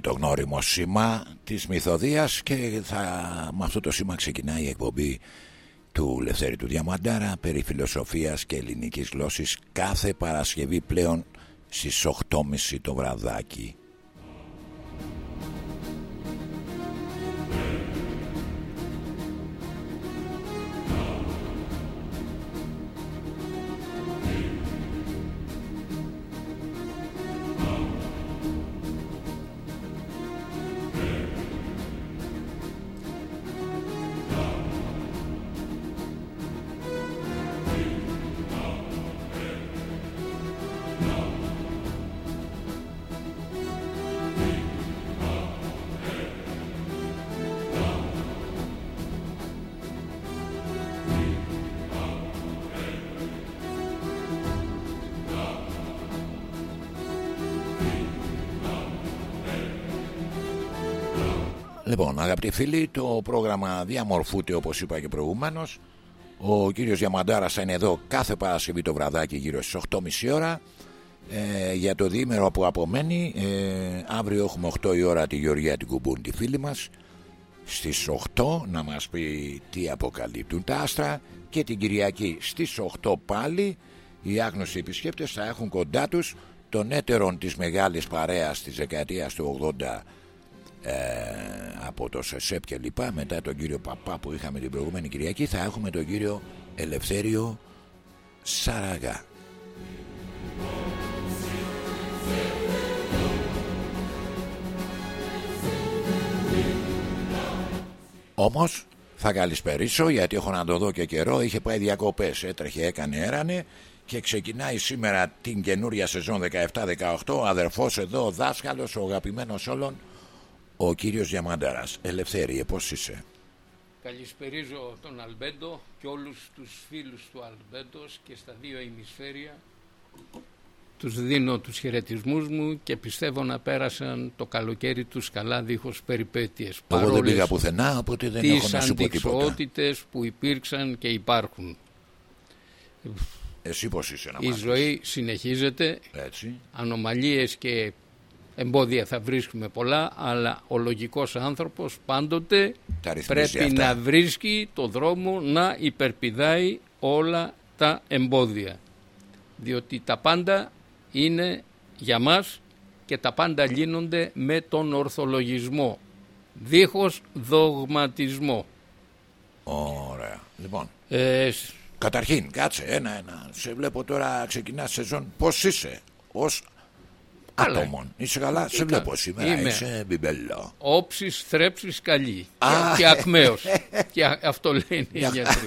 Αυτό είναι το γνώριμο σήμα της μυθοδίας και θα, με αυτό το σήμα ξεκινάει η εκπομπή του Λευθέρη του Διαμαντάρα περί φιλοσοφίας και ελληνικής γλώσσης κάθε Παρασκευή πλέον στις 8.30 το βραδάκι. Αγαπητοί φίλοι, το πρόγραμμα διαμορφούται όπως είπα και προηγουμένως. Ο κύριος Διαμαντάρας θα είναι εδώ κάθε Παρασκευή το βραδάκι γύρω στις 8.30 ώρα. Ε, για το διήμερο που απομένει, ε, αύριο έχουμε 8 η ώρα τη Γεωργία την Κουμπούνη, τη φίλη μας. Στις 8 να μας πει τι αποκαλύπτουν τα άστρα και την Κυριακή στις 8 πάλι οι άγνωστοι επισκέπτες θα έχουν κοντά τους τον έτερον της μεγάλης παρέας της δεκαετίας του 80 ε, από το ΣΕΣΕΠ και λοιπά μετά τον κύριο Παπά που είχαμε την προηγούμενη Κυριακή θα έχουμε τον κύριο Ελευθέριο Σαραγά Όμως θα καλησπερίσω γιατί έχω να το δω και καιρό. Είχε πάει διακοπές έτρεχε έκανε έρανε και ξεκινάει σήμερα την καινούρια σεζόν 17-18 ο αδερφός εδώ ο δάσκαλος ο αγαπημένος όλων ο κύριος Διαμαντάρας. Ελευθέρη, πώς είσαι; Καλησπερίζω τον Αλμπέντο και όλους τους φίλους του Αλμπέντος και στα δύο ημισφαίρια. Τους δίνω τους χαιρετισμούς μου και πιστεύω να πέρασαν το καλοκαίρι τους καλά δίχως περιπέτειες. Εγώ δεν πήγα πουθενά, οπότε δεν έχω να σου πω τίποτα. Τις που υπήρξαν και υπάρχουν. Εσύ πώς είσαι να Η ζωή συνεχίζεται. Έτσι. Ανομαλίες και Εμπόδια θα βρίσκουμε πολλά, αλλά ο λογικός άνθρωπος πάντοτε πρέπει να βρίσκει το δρόμο να υπερπηδάει όλα τα εμπόδια. Διότι τα πάντα είναι για μας και τα πάντα λύνονται με τον ορθολογισμό, δίχως δογματισμό. Ωραία. Λοιπόν, ε, καταρχήν, κάτσε ένα-ένα. Σε βλέπω τώρα ξεκινάς σεζόν. Πώς είσαι ως ατόμων. Είσαι καλά, σε βλέπω σήμερα. Είμαι. Είσαι μπιμπελό. Όψης, θρέψης, καλή. Και, ακμαίος. και αυτό λένε οι γιατροί.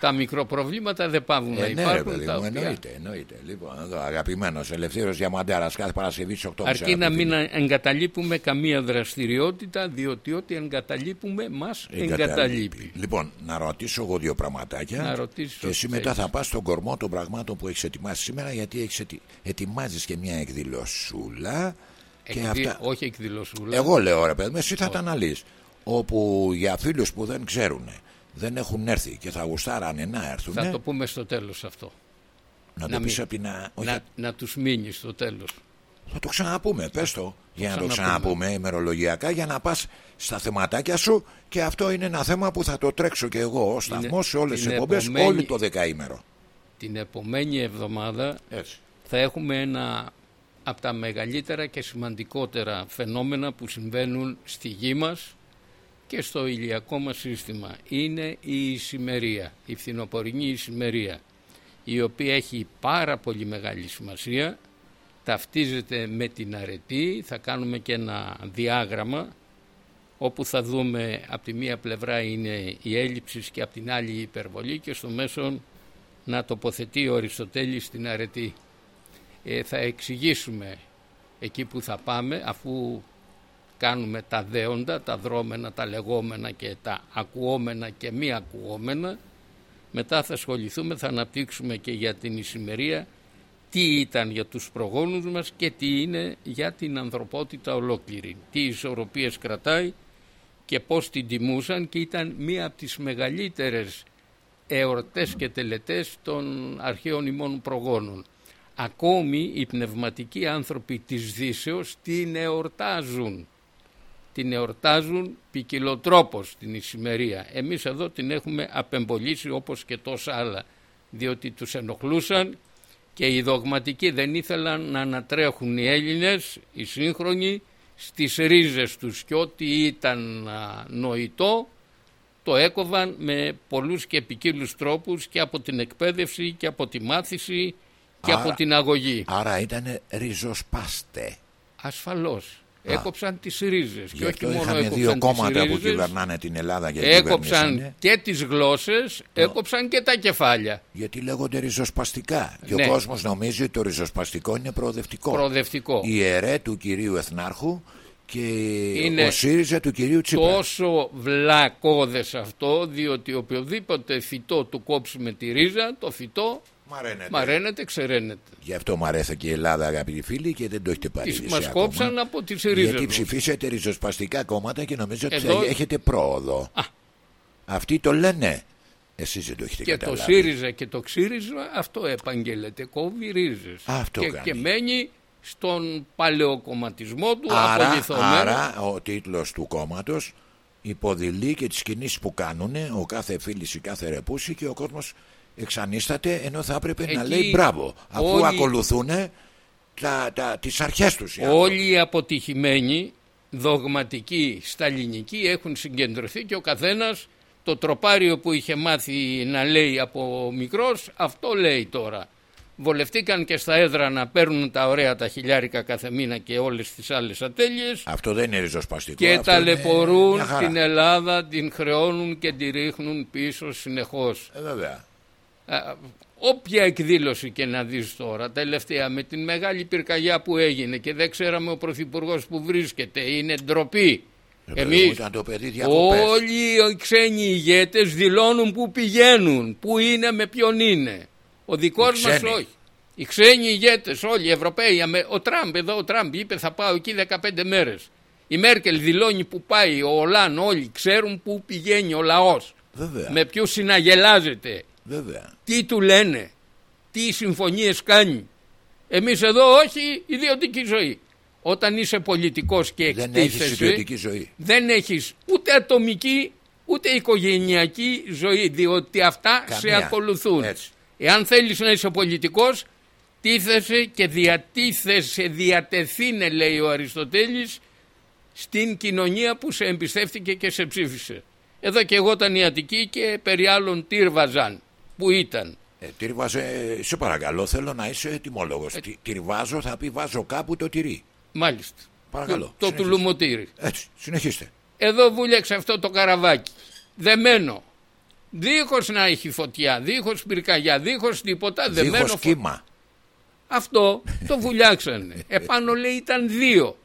τα μικροπροβλήματα δεν πάβουν ε, να ναι, υπάρχουν. Ρε, τα εννοείται, εννοείται. Λοιπόν, εδώ αγαπημένος Ελευθέρος Διαμαντέρας κάθε Παρασκευής στι 8 Αρκεί να μην εγκαταλείπουμε καμία δραστηριότητα, διότι ό,τι εγκαταλείπουμε μας εγκαταλείπει. Λοιπόν, να ρωτήσω εγώ δύο πραγματάκια. Να ρωτήσω και εσύ μετά θα πας στον κορμό των πραγμάτων που έχεις ετοιμάσει σήμερα, γιατί έχεις ετοιμάζεις και μια εκδήλωση εκδηλωσούλα. Και αυτά... Όχι εκδηλωσούλα. Εγώ λέω ρε παιδί, εσύ θα τα αναλύσει. Όπου για φίλους που δεν ξέρουν, δεν έχουν έρθει και θα γουστάρανε να έρθουν. Θα το πούμε στο τέλος αυτό. Να, να το πεις από την. Να, να τους μείνεις στο τέλος. Θα το ξαναπούμε, πες το. Για να το ξαναπούμε ημερολογιακά, για να πας στα θεματάκια σου. Και αυτό είναι ένα θέμα που θα το τρέξω και εγώ ως σταθμός σε όλες τις εκπομπές, επομένη... όλη το δεκαήμερο. Την επομένη εβδομάδα θα έχουμε ένα από τα μεγαλύτερα και σημαντικότερα φαινόμενα που συμβαίνουν στη γη μας και στο ηλιακό μας σύστημα. Είναι η ησημερία, η φθινοπορεινή ησημερία, η οποία έχει πάρα πολύ μεγάλη σημασία, ταυτίζεται με την αρετή, θα κάνουμε και ένα διάγραμμα όπου θα δούμε από τη μία πλευρά είναι η έλλειψη και από την άλλη η υπερβολή και στο μέσο να τοποθετεί ο Αριστοτέλης στην αρετή ε, θα εξηγήσουμε εκεί που θα πάμε αφού κάνουμε τα δέοντα, τα δρόμενα, τα λεγόμενα και τα ακουόμενα και μη ακουόμενα μετά θα ασχοληθούμε, θα αναπτύξουμε και για την ησημερία τι ήταν για τους προγόνους μας και τι είναι για την ανθρωπότητα ολόκληρη. Τι ισορροπίες κρατάει και πώς την τιμούσαν και ήταν μία από τις μεγαλύτερες εορτές και τελετές των αρχαίων ημών προγόνων ακόμη οι πνευματικοί άνθρωποι της Δύσεως την εορτάζουν. Την εορτάζουν ποικιλοτρόπως την ησημερία. Εμείς εδώ την έχουμε απεμπολίσει όπως και τόσα άλλα διότι τους ενοχλούσαν και οι δογματικοί δεν ήθελαν να ανατρέχουν οι Έλληνες, οι σύγχρονοι, στις ρίζες τους και ό,τι ήταν νοητό το έκοβαν με πολλούς και ποικίλους τρόπους και από την εκπαίδευση και από τη μάθηση και από την αγωγή. Άρα ήταν ριζοσπάστε. Ασφαλώς. Έκοψαν τις ρίζες και όχι μόνο έκοψαν δύο κόμματα που κυβερνάνε την Ελλάδα και Έκοψαν και τις γλώσσες, έκοψαν και τα κεφάλια. Γιατί λέγονται ριζοσπαστικά και ο ναι. κόσμος νομίζει ότι το ριζοσπαστικό είναι προοδευτικό. Προοδευτικό. Η αιρέ του κυρίου Εθνάρχου και είναι ο ΣΥΡΙΖΑ του κυρίου Τσίπρα. Τόσο βλακώδες αυτό διότι οποιοδήποτε φυτό του κόψουμε τη ρίζα το φυτό Μαραίνεται. Μαραίνεται, ξεραίνεται. Γι' αυτό μου αρέθηκε η Ελλάδα, αγαπητοί φίλοι, και δεν το έχετε πάρει. Μας κόψαν από τι ρίζε. Γιατί ψηφίσατε ριζοσπαστικά κόμματα και νομίζω ότι Εδώ... έχετε πρόοδο. Α. Αυτοί το λένε. Εσείς δεν το έχετε και καταλάβει. Και το ΣΥΡΙΖΑ και το ΞΥΡΙΖΑ αυτό επαγγέλλεται. Κόβει ρίζες. Αυτό και, κάνει. και μένει στον παλαιοκομματισμό του άρα, άρα ο τίτλος του κόμματος υποδηλεί και τις κινήσεις που κάνουν ο κάθε φίλης ή κάθε ρεπούση και ο κόσμος εξανίσταται ενώ θα έπρεπε να λέει μπράβο. Αφού όλοι... ακολουθούν τα, τα, τις αρχές τους όλοι οι αποτυχημένοι δογματικοί στα ελληνική έχουν συγκεντρωθεί και ο καθένας το τροπάριο που είχε μάθει να λέει από μικρός αυτό λέει τώρα. Βολευτήκαν και στα έδρα να παίρνουν τα ωραία τα χιλιάρικα κάθε μήνα και όλες τις άλλες ατέλειες. Αυτό δεν είναι ριζοσπαστικό και ταλαιπωρούν την Ελλάδα την χρεώνουν και τη ρίχνουν πίσω συνεχώς. Ε, βέβαια όποια εκδήλωση και να δεις τώρα τελευταία με την μεγάλη πυρκαγιά που έγινε και δεν ξέραμε ο Πρωθυπουργός που βρίσκεται είναι ντροπή. Ε, Εμείς το όλοι οι ξένοι ηγέτες δηλώνουν που πηγαίνουν που είναι με ποιον είναι. Ο δικός μας όχι. Οι ξένοι ηγέτες όλοι οι Ευρωπαίοι ο Τραμπ εδώ ο Τραμπ είπε θα πάω εκεί 15 μέρες. Η Μέρκελ δηλώνει που πάει ο Ολάν όλοι ξέρουν που πηγαίνει ο λαός. Με ποιους συναγελάζεται Βέβαια. Τι του λένε, τι συμφωνίες κάνει. Εμείς εδώ όχι ιδιωτική ζωή. Όταν είσαι πολιτικός και εκτίθεσαι... Δεν έχεις ιδιωτική ζωή. Δεν έχεις ούτε ατομική ούτε οικογενειακή ζωή διότι αυτά σε ακολουθούν. Έτσι. Εάν θέλεις να είσαι πολιτικός τίθεσαι και διατίθεσαι, διατεθήνε λέει ο Αριστοτέλης στην κοινωνία που σε εμπιστεύτηκε και σε ψήφισε. Εδώ και εγώ ήταν ιατική και περί άλλων τύρβαζαν που ήταν. Ε, τυρβάζε, σε παρακαλώ, θέλω να είσαι ετοιμόλογος. Ε, τυρβάζω θα πει βάζω κάπου το τυρί. Μάλιστα. Παρακαλώ. Το, το τουλουμοτήρι. Έτσι, συνεχίστε. Εδώ βούλεξε αυτό το καραβάκι. Δεμένο. Δίχως να έχει φωτιά, δίχως πυρκαγιά, δίχως τίποτα. Δεμένο. Δίχω κύμα. Αυτό το βουλιάξανε. Επάνω λέει ήταν δύο.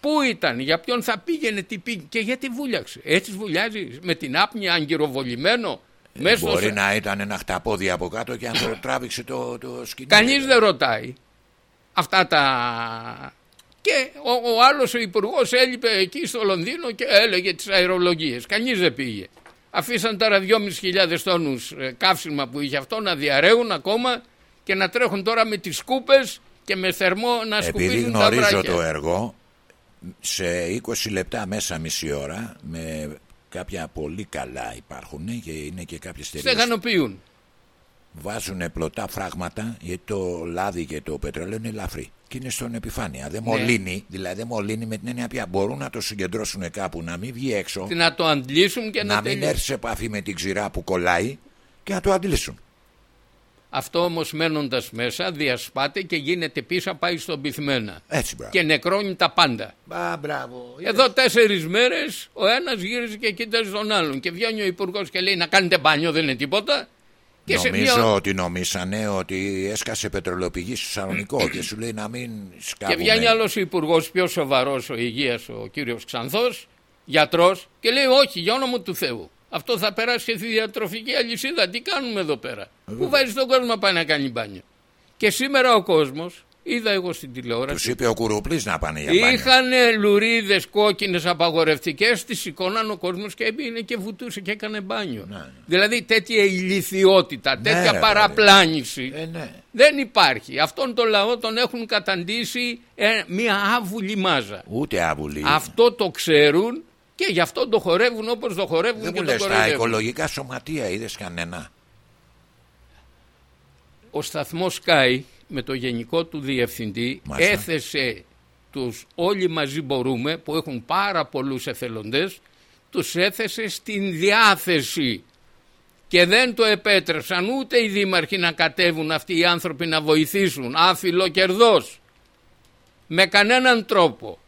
Πού ήταν, για ποιον θα πήγαινε, τι πήγαινε και γιατί βούλιαξε. Έτσι βουλιάζει με την άπνοια αγκυροβολημένο Μπορεί να ήταν ένα χταπόδι από κάτω και αν το τράβηξε το, το σκηνή. Κανείς δεν ρωτάει. Αυτά τα... Και ο, ο άλλος ο υπουργός έλειπε εκεί στο Λονδίνο και έλεγε τις αερολογίες. Κανείς δεν πήγε. Αφήσαν τώρα 2.500 τόνους ε, καύσιμα που είχε αυτό να διαρρέουν ακόμα και να τρέχουν τώρα με τις σκούπες και με θερμό να σκουπίζουν τα βράχια. Επειδή γνωρίζω το έργο, σε 20 λεπτά μέσα μισή ώρα με κάποια πολύ καλά υπάρχουν και είναι και κάποιες εταιρείες στεγανοποιούν βάζουν πλωτά φράγματα γιατί το λάδι και το πετρέλαιο είναι ελαφρύ. Και είναι στον επιφάνεια. Δεν ναι. μολύνει δηλαδή δεν μολύνει με την έννοια πια. Μπορούν να το συγκεντρώσουν κάπου να μην βγει έξω και να το αντλήσουν και να, να μην έρθει σε επαφή με την ξηρά που κολλάει και να το αντλήσουν αυτό όμως μένοντας μέσα διασπάται και γίνεται πίσω πάει στον πυθμένα. Έτσι, μπράβο. Και νεκρώνει τα πάντα. Μπα, μπράβο. Εδώ τέσσερις μέρες ο ένας γύριζε και κοίταζε τον άλλον. Και βγαίνει ο υπουργός και λέει να κάνετε μπάνιο, δεν είναι τίποτα. Και Νομίζω μια... ότι νομίσανε ότι έσκασε πετρελαιοπηγή στο Σαλονικό και σου λέει να μην σκάβουμε. Και βγαίνει άλλος υπουργός πιο σοβαρός ο υγείας, ο κύριος Ξανθός, γιατρός, και λέει όχι, για όνομα του Θεού. Αυτό θα περάσει και στη διατροφική αλυσίδα. Τι κάνουμε εδώ πέρα; Πού βάζει τον κόσμο να πάει να κάνει μπάνιο; Και σήμερα ο κόσμος Είδα εγώ στην τηλεόραση. Τους είπε ο Κουρουπλής να πάνε για μπάνιο. Είχαν λουρίδες κόκκινες απαγορευτικές, τις σηκώναν ο κόσμος και έμπαινε και βουτούσε και έκανε μπάνιο. Ναι, ναι. Δηλαδή τέτοια ηλικιότητα, ναι, τέτοια ναι, παραπλάνηση ε, ναι. δεν υπάρχει. Αυτόν τον λαό τον έχουν καταντήσει ε, μια άβουλη μάζα. Ούτε άβουλη. Αυτό το ξέρουν και γι' αυτό το χορεύουν όπως το χορεύουν δεν και μου το χορεύουν. Τα οικολογικά σωματεία είδες κανένα; Ο σταθμός Sky με το γενικό του διευθυντή έθεσε τους όλοι μαζί μπορούμε που έχουν πάρα πολλούς εθελοντές τους έθεσε στην διάθεση και δεν το επέτρεψαν ούτε οι δήμαρχοι να κατέβουν αυτοί οι άνθρωποι να βοηθήσουν άφιλο κερδός με κανέναν τρόπο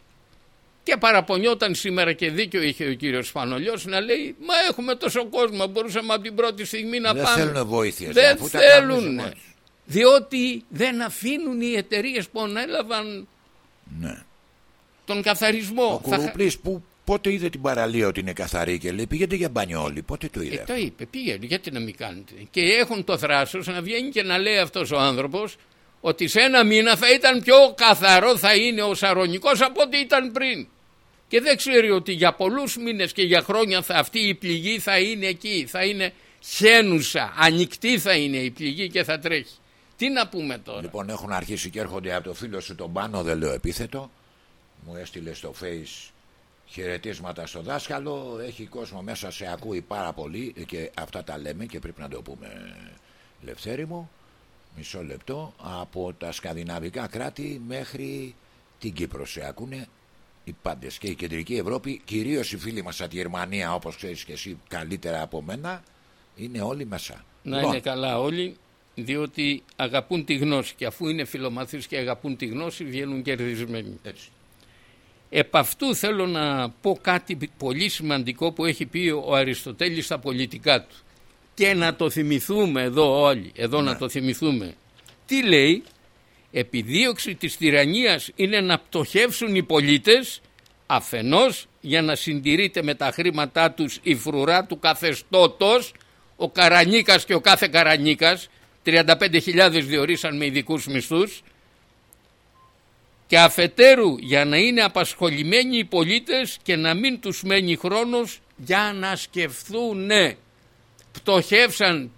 και παραπονιόταν σήμερα και δίκιο είχε ο κύριος Σπανολιός να λέει μα έχουμε τόσο κόσμο μπορούσαμε από την πρώτη στιγμή να δεν πάμε δεν θέλουν βοήθεια δεν θέλουν διότι δεν αφήνουν οι εταιρείες που ανέλαβαν ναι. τον καθαρισμό. Ο Κουρούπλης που πότε είδε την παραλία ότι είναι καθαρή και λέει πήγαινε για μπάνιο όλοι. Πότε το είδε. Ε, το είπε, πήγαινε, γιατί να μην κάνετε. Και έχουν το θράσος να βγαίνει και να λέει αυτός ο άνθρωπος ότι σε ένα μήνα θα ήταν πιο καθαρό θα είναι ο Σαρονικός από ό,τι ήταν πριν. Και δεν ξέρει ότι για πολλούς μήνες και για χρόνια θα αυτή η πληγή θα είναι εκεί, θα είναι χένουσα, ανοιχτή θα είναι η πληγή και θα τρέχει. Τι να πούμε τώρα; Λοιπόν, έχουν αρχίσει και έρχονται από το φίλο σου τον πάνω, δεν λέω επίθετο. Μου έστειλες στο face χαιρετίσματα στο δάσκαλο. Έχει κόσμο μέσα, σε ακούει πάρα πολύ και αυτά τα λέμε και πρέπει να το πούμε Λευθέρη μου. Μισό λεπτό. Από τα σκανδιναβικά κράτη μέχρι την Κύπρο σε ακούνε οι πάντες και η κεντρική Ευρώπη, κυρίως οι φίλοι μας από τη Γερμανία όπως ξέρεις και εσύ καλύτερα από μένα, είναι όλοι μέσα. Να λοιπόν, είναι καλά όλοι διότι αγαπούν τη γνώση και αφού είναι φιλομαθείς και αγαπούν τη γνώση βγαίνουν κερδισμένοι. Έτσι. Επ' αυτού θέλω να πω κάτι πολύ σημαντικό που έχει πει ο Αριστοτέλης στα πολιτικά του και να το θυμηθούμε εδώ όλοι, εδώ να ναι. το θυμηθούμε. Τι λέει, επιδίωξη της τυραννίας είναι να πτωχεύσουν οι πολίτες αφενός για να συντηρείται με τα χρήματά τους η φρουρά του καθεστώτος ο Καρανίκας και ο κάθε Καρανίκας 35.000 διορίσαν με ειδικούς μισθούς και αφετέρου για να είναι απασχολημένοι οι πολίτες και να μην τους μένει χρόνος για να σκεφτούν ναι, πτωχεύσαν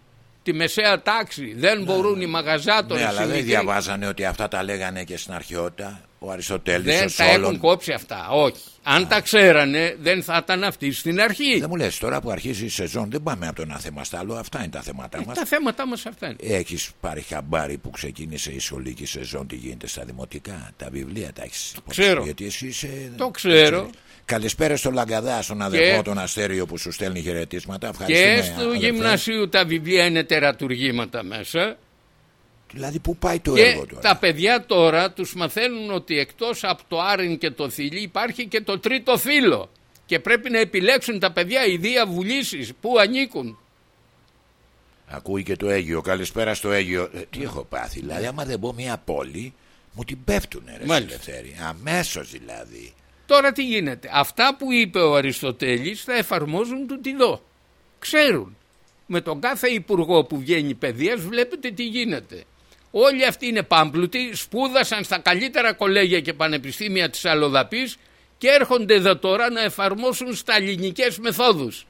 τη μεσαία τάξη, δεν ναι, μπορούν ναι. οι μαγαζάτορες. Ναι, αλλά δεν διαβάζανε ότι αυτά τα λέγανε και στην αρχαιότητα ο Αριστοτέλης, δεν ο τα έχουν κόψει αυτά, όχι. Αν τα ξέρανε, δεν θα ήταν αυτοί στην αρχή. Δεν μου λες τώρα που αρχίζει η σεζόν, δεν πάμε από το ένα θέμα στο άλλο. Αυτά είναι τα θέματα ε, μας. Τα θέματα μας αυτά είναι. Έχεις πάρει χαμπάρι που ξεκίνησε η σχολική σεζόν, τι γίνεται στα δημοτικά. Τα βιβλία τα έχεις. Ξέρω. Γιατί εσύ είσαι. Το ξέρω. Καλησπέρα στον Λαγκαδά, στον αδερφό και... τον Αστέριο που σου στέλνει χαιρετίσματα. Και στο γυμνασίου τα βιβλία είναι τερατουργήματα μέσα. Δηλαδή πού πάει το και έργο τώρα; τα παιδιά τώρα τους μαθαίνουν ότι εκτός από το άριν και το θηλί υπάρχει και το τρίτο φύλλο. Και πρέπει να επιλέξουν τα παιδιά οι διαβουλήσεις που ανήκουν; Ακούει και το Αίγιο. Καλησπέρα στο Αίγιο. Ε, τι έχω πάθει. Δηλαδή άμα δεν πω μια πόλη μου την πέφτουνε ρε Ελευθέρη. Αμέσως δηλαδή. Τώρα τι γίνεται. Αυτά που είπε ο Αριστοτέλης θα εφαρμόζουν του τιδό. Ξέρουν. Με τον κάθε υπουργό που βγαίνει παιδείας βλέπετε τι γίνεται. Όλοι αυτοί είναι πάμπλουτοι, σπούδασαν στα καλύτερα κολέγια και πανεπιστήμια της Αλλοδαπής και έρχονται εδώ τώρα να εφαρμόσουν στα ελληνικές μεθόδους.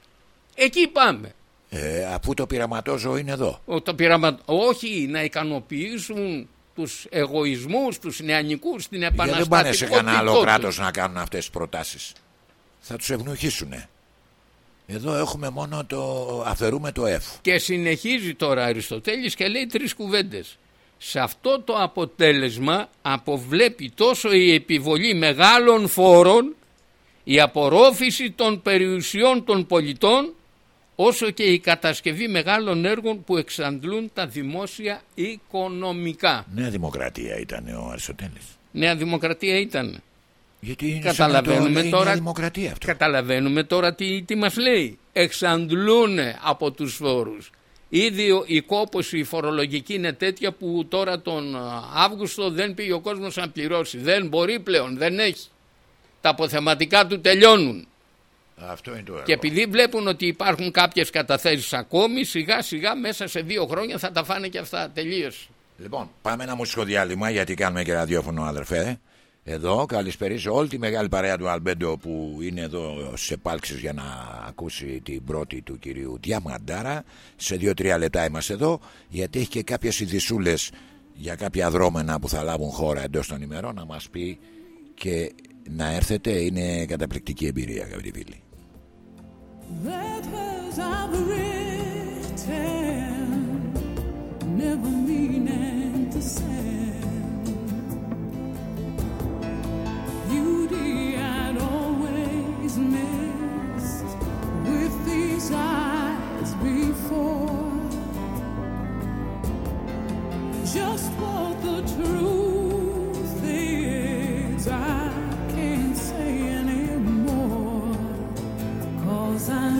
Εκεί πάμε. Ε, αφού το πειραματόζω είναι εδώ. Ο, το πειραμα... Όχι, να ικανοποιήσουν τους εγωισμούς, τους νεανικούς, την επαναστατικότητα. δεν πάνε σε κανένα άλλο κράτος να κάνουν αυτές τις προτάσεις. Θα τους ευνοχήσουνε. Εδώ έχουμε μόνο το αφαιρούμε το F. Και συνεχίζει τώρα Αριστοτέλης και λέει τρεις κουβέντες σε αυτό το αποτέλεσμα αποβλέπει τόσο η επιβολή μεγάλων φόρων, η απορρόφηση των περιουσιών των πολιτών, όσο και η κατασκευή μεγάλων έργων που εξαντλούν τα δημόσια οικονομικά. Νέα Δημοκρατία ήταν ο Αριστοτέλης. Νέα Δημοκρατία ήταν. Γιατί είναι καταλαβαίνουμε τώρα, νέα δημοκρατία αυτό. Καταλαβαίνουμε τώρα τι, τι μας λέει. Εξαντλούν από τους φόρους. Ήδη η κόπωση η φορολογική είναι τέτοια που τώρα τον Αύγουστο δεν πήγε ο κόσμος να πληρώσει. Δεν μπορεί πλέον, δεν έχει. Τα αποθεματικά του τελειώνουν. Αυτό είναι το Και επειδή βλέπουν ότι υπάρχουν κάποιες καταθέσεις ακόμη, σιγά σιγά μέσα σε δύο χρόνια θα τα φάνε και αυτά τελείως. Λοιπόν, πάμε ένα μουσικό διάλειμμα γιατί κάνουμε και ραδιόφωνο, αδερφέ. Εδώ καλησπερίζω όλη τη μεγάλη παρέα του Αλμπέντο που είναι εδώ σε πάλξεις για να ακούσει την πρώτη του κυρίου Διαμαντάρα. Σε δύο-τρία λεπτά είμαστε εδώ γιατί έχει και κάποιες ειδισούλες για κάποια δρόμενα που θα λάβουν χώρα εντός των ημερών να μας πει και να έρθετε. Είναι καταπληκτική εμπειρία αγαπητοί φίλοι. never meaning to send beauty I'd always missed with these eyes before. Just what the truth thousand.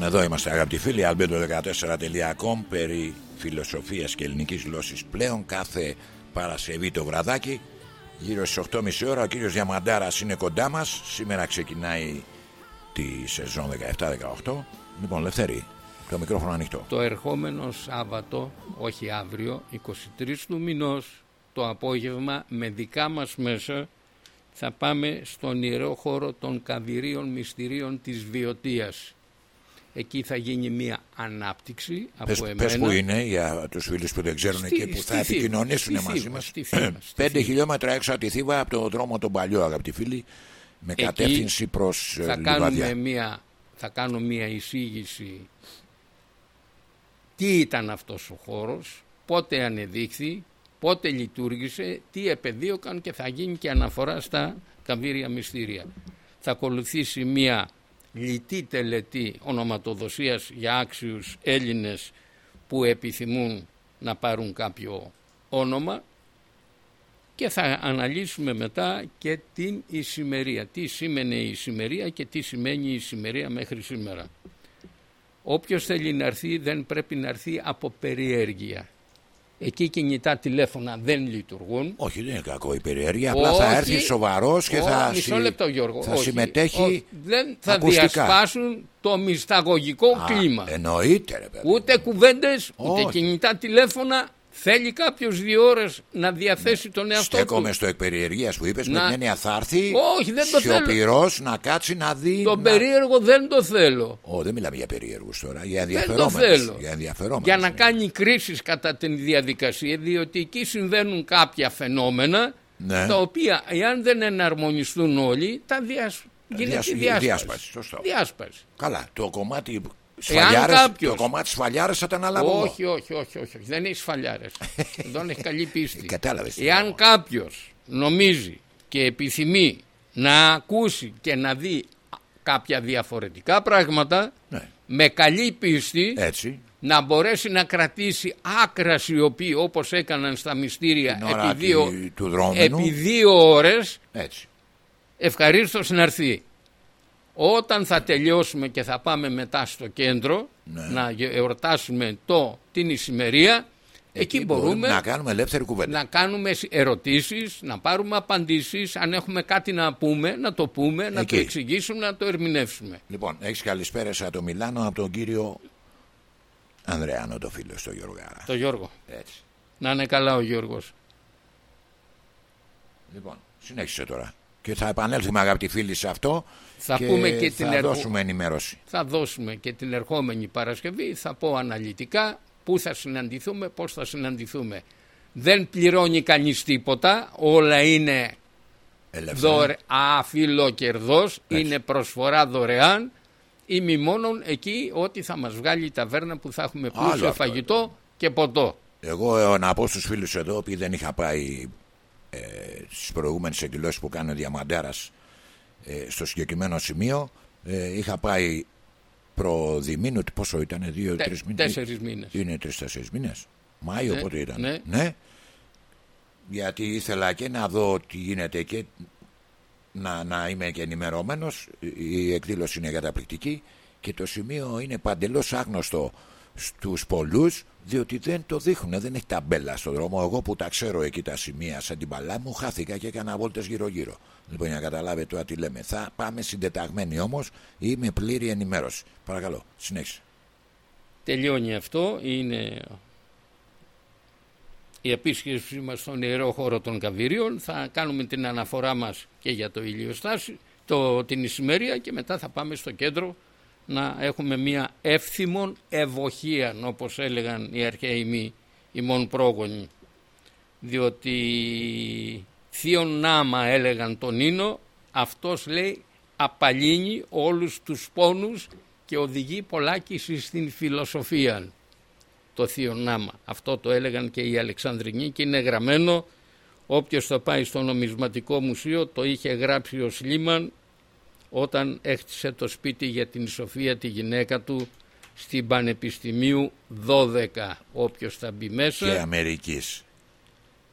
I Εδώ είμαστε αγαπητοί φίλοι albedo14.com περί φιλοσοφίας και ελληνικής γλώσσης πλέον κάθε Παρασκευή το βραδάκι γύρω στις 8.30 ώρα ο κύριος Διαμαντάρας είναι κοντά μας σήμερα ξεκινάει τη σεζόν 17-18 λοιπόν Λευθέρη το μικρόφωνο ανοιχτό. Το ερχόμενο Σάββατο όχι αύριο 23 του μηνός το απόγευμα με δικά μας μέσα θα πάμε στον ιερό χώρο των καβυρίων μυστηρίων της Βιωτίας Εκεί θα γίνει μια ανάπτυξη από πες, εμένα. Πες που είναι για τους φίλους που δεν ξέρουν εκεί που θα επικοινωνήσουν μαζί μας. Πέντε χιλιόμετρα έξω από τη Θήβα από το δρόμο τον παλιό αγαπητοί φίλοι με εκεί κατεύθυνση προς ε, θα κάνουμε μια, Θα κάνω μια εισήγηση τι ήταν αυτός ο χώρος, πότε ανεδείχθη, πότε λειτουργήσε, τι επεδίωκαν και θα γίνει και αναφορά στα καβύρια μυστήρια. Θα ακολουθήσει μια λιτή τελετή ονοματοδοσίας για άξιους Έλληνες που επιθυμούν να πάρουν κάποιο όνομα και θα αναλύσουμε μετά και την ησημερία. Τι σήμαινε η ησημερία και τι σημαίνει η ησημερία μέχρι σήμερα. Όποιος θέλει να έρθει δεν πρέπει να έρθει από περιέργεια. Εκεί κινητά τηλέφωνα δεν λειτουργούν. Όχι, δεν είναι κακό η περιέργεια. Απλά θα έρθει σοβαρός και θα, μισό λεπτό, Γιώργο. θα συμμετέχει. δεν θα διασπάσουν το μυσταγωγικό κλίμα. Εννοείται, ρε παιδί. Ούτε κουβέντες, ούτε κινητά τηλέφωνα, Θέλει κάποιος δύο ώρες να διαθέσει ναι. τον εαυτό Στέκομαι του. στο εκπεριεργία που είπες να... με την έννοια θα έρθει. Όχι, δεν το θέλω. να κάτσει να δει. Τον να... περίεργο δεν το θέλω. Ω, δεν μιλάμε για περίεργους τώρα. Για ενδιαφερόμενους. Για, για να κάνει κρίσεις κατά την διαδικασία, διότι εκεί συμβαίνουν κάποια φαινόμενα ναι. τα οποία, εάν δεν εναρμονιστούν όλοι, τα διασ... γίνεται διάσπαση. διάσπαση. διάσπαση. Καλά, το κομμάτι Σφαλιάρες, κάποιος... Το κομμάτι της σφαλιάρε θα τα αναλάβω. Όχι, όχι, όχι, όχι, δεν έχει σφαλιάρες. Εδώ έχει καλή πίστη. Κατάλαβες. Εάν κάποιος νομίζει και επιθυμεί να ακούσει και να δει κάποια διαφορετικά πράγματα ναι. με καλή πίστη Έτσι. να μπορέσει να κρατήσει άκρα σιωπή όπως έκαναν στα μυστήρια επί δύο, του επί δύο ώρες ευχαρίστως να έρθει όταν θα τελειώσουμε και θα πάμε μετά στο κέντρο ναι. να εορτάσουμε το, την ησημερία Εκεί, εκεί μπορούμε, να κάνουμε ελεύθερη κουβέντα. Να κάνουμε ερωτήσεις, να πάρουμε απαντήσεις, αν έχουμε κάτι να πούμε, να το πούμε, να το εξηγήσουμε, να το ερμηνεύσουμε. Λοιπόν, έχεις καλησπέρα από το Μιλάνο από τον κύριο Ανδρεάνο, το φίλο, στο Γιώργο. Το Γιώργο. Έτσι. Να είναι καλά ο Γιώργος. Λοιπόν, συνέχισε τώρα. Και θα επανέλθουμε αγαπητοί φίλοι σε αυτό θα και πούμε και θα την δώσουμε ενημέρωση. Θα δώσουμε και την ερχόμενη Παρασκευή, θα πω αναλυτικά πού θα συναντηθούμε, πώς θα συναντηθούμε. Δεν πληρώνει κανείς τίποτα, όλα είναι δωρε... αφιλοκερδός, είναι προσφορά δωρεάν. Ή μη μόνον εκεί ότι θα μας βγάλει η ταβέρνα που θα έχουμε πλούσιο φαγητό και ποτό. Εγώ ε, να πω στους φίλους εδώ, επειδή δεν είχα πάει ε, στις προηγούμενες εκδηλώσεις που κάνει ο Διαμαντέρας ε, στο συγκεκριμένο σημείο ε, είχα πάει προδημήνου πόσο ήταν, δύο-τρει μήνες; Τέσσερις μήνες. Είναι τρει-τέσσερι μήνες. Μάιο ναι, πότε ήταν; Ναι. ναι. Γιατί ήθελα και να δω τι γίνεται και να, να είμαι και ενημερωμένος. Η εκδήλωση είναι καταπληκτική και το σημείο είναι παντελώς άγνωστο στους πολλούς διότι δεν το δείχνουν, δεν έχει ταμπέλα στον δρόμο. Εγώ που τα ξέρω εκεί τα σημεία σαν την παλά μου χάθηκα και έκανα βόλτες γύρω γύρω. Λοιπόν για να καταλάβετε τώρα τι λέμε. Θα πάμε συντεταγμένοι όμως ή με πλήρη ενημέρωση. Παρακαλώ, συνέχισε. Τελειώνει αυτό, είναι η επίσκεψή μας στον ιερό χώρο των Καβυρίων. Θα κάνουμε την αναφορά μας και για το ηλιοστάσιο, το, την ησημερία και μετά θα πάμε στο κέντρο να έχουμε μια εύθυμον ευοχία όπως έλεγαν οι αρχαίοι μη ημών πρόγονοι. Διότι θείον νάμα έλεγαν τον Ίνο αυτός λέει απαλύνει όλους τους πόνους και οδηγεί πολλάκι στην φιλοσοφία το θείο νάμα. Αυτό το έλεγαν και οι Αλεξανδρινοί και είναι γραμμένο όποιος θα πάει στο νομισματικό μουσείο το είχε γράψει ο Σλίμαν όταν έχτισε το σπίτι για την Σοφία τη γυναίκα του στην Πανεπιστημίου 12 όποιος θα μπει μέσα και Αμερικής.